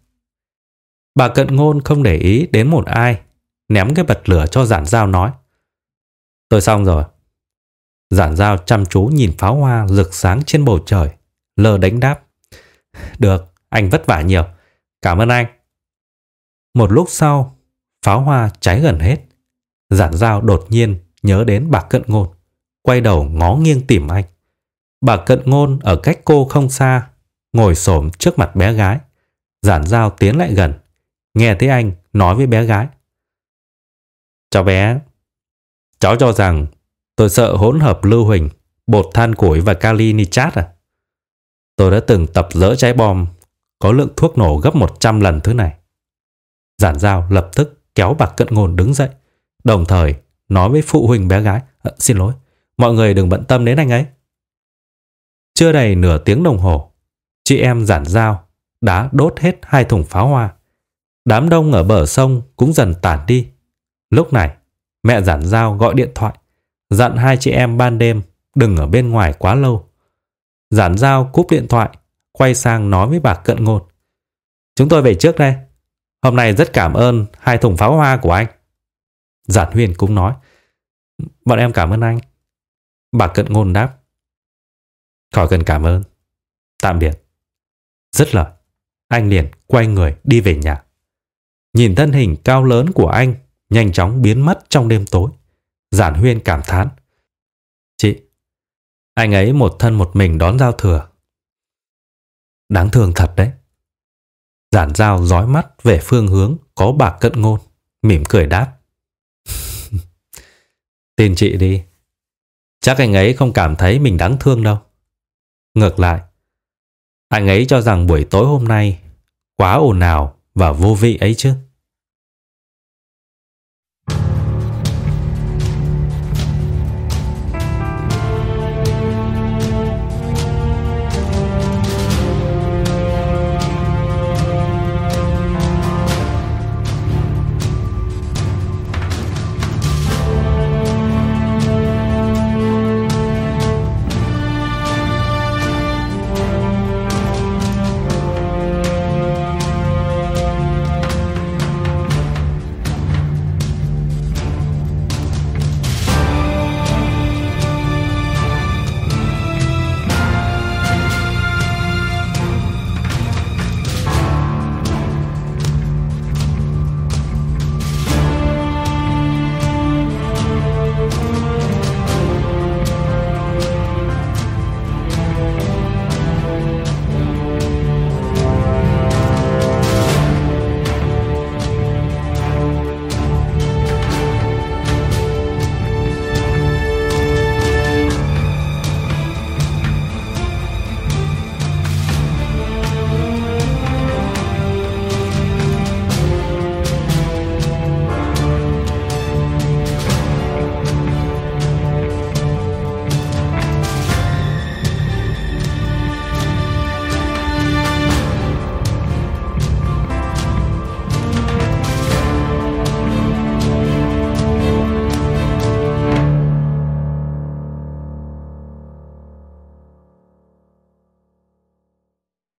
Bà cận ngôn không để ý đến một ai, ném cái bật lửa cho giản dao nói. Tôi xong rồi. Giản dao chăm chú nhìn pháo hoa rực sáng trên bầu trời, lờ đánh đáp. Được, anh vất vả nhiều. Cảm ơn anh. Một lúc sau, pháo hoa cháy gần hết. Giản dao đột nhiên nhớ đến bà cận ngôn, quay đầu ngó nghiêng tìm anh. Bà cận ngôn ở cách cô không xa, ngồi xổm trước mặt bé gái. Giản dao tiến lại gần, nghe thấy anh nói với bé gái. Cháu bé, cháu cho rằng tôi sợ hỗn hợp lưu huỳnh, bột than củi và kali nitrat à? Tôi đã từng tập dỡ trái bom có lượng thuốc nổ gấp 100 lần thứ này. Giản dao lập tức kéo bà cận ngôn đứng dậy, đồng thời nói với phụ huynh bé gái, à, xin lỗi, mọi người đừng bận tâm đến anh ấy. Chưa đầy nửa tiếng đồng hồ, chị em giản dao đã đốt hết hai thùng pháo hoa. Đám đông ở bờ sông cũng dần tản đi. Lúc này, mẹ giản dao gọi điện thoại, dặn hai chị em ban đêm đừng ở bên ngoài quá lâu. Giản dao cúp điện thoại, quay sang nói với bà cận ngôn. Chúng tôi về trước đây. Hôm nay rất cảm ơn hai thùng pháo hoa của anh. Giản huyền cũng nói. Bọn em cảm ơn anh. Bà cận ngôn đáp. Khỏi cần cảm ơn. Tạm biệt. Rất lời. Anh liền quay người đi về nhà. Nhìn thân hình cao lớn của anh nhanh chóng biến mất trong đêm tối. Giản huyên cảm thán. Chị, anh ấy một thân một mình đón giao thừa. Đáng thương thật đấy. Giản dao dõi mắt về phương hướng có bạc cận ngôn, mỉm cười đáp. Tin chị đi. Chắc anh ấy không cảm thấy mình đáng thương đâu. Ngược lại, anh ấy cho rằng buổi tối hôm nay quá ồn ào và vô vị ấy chứ.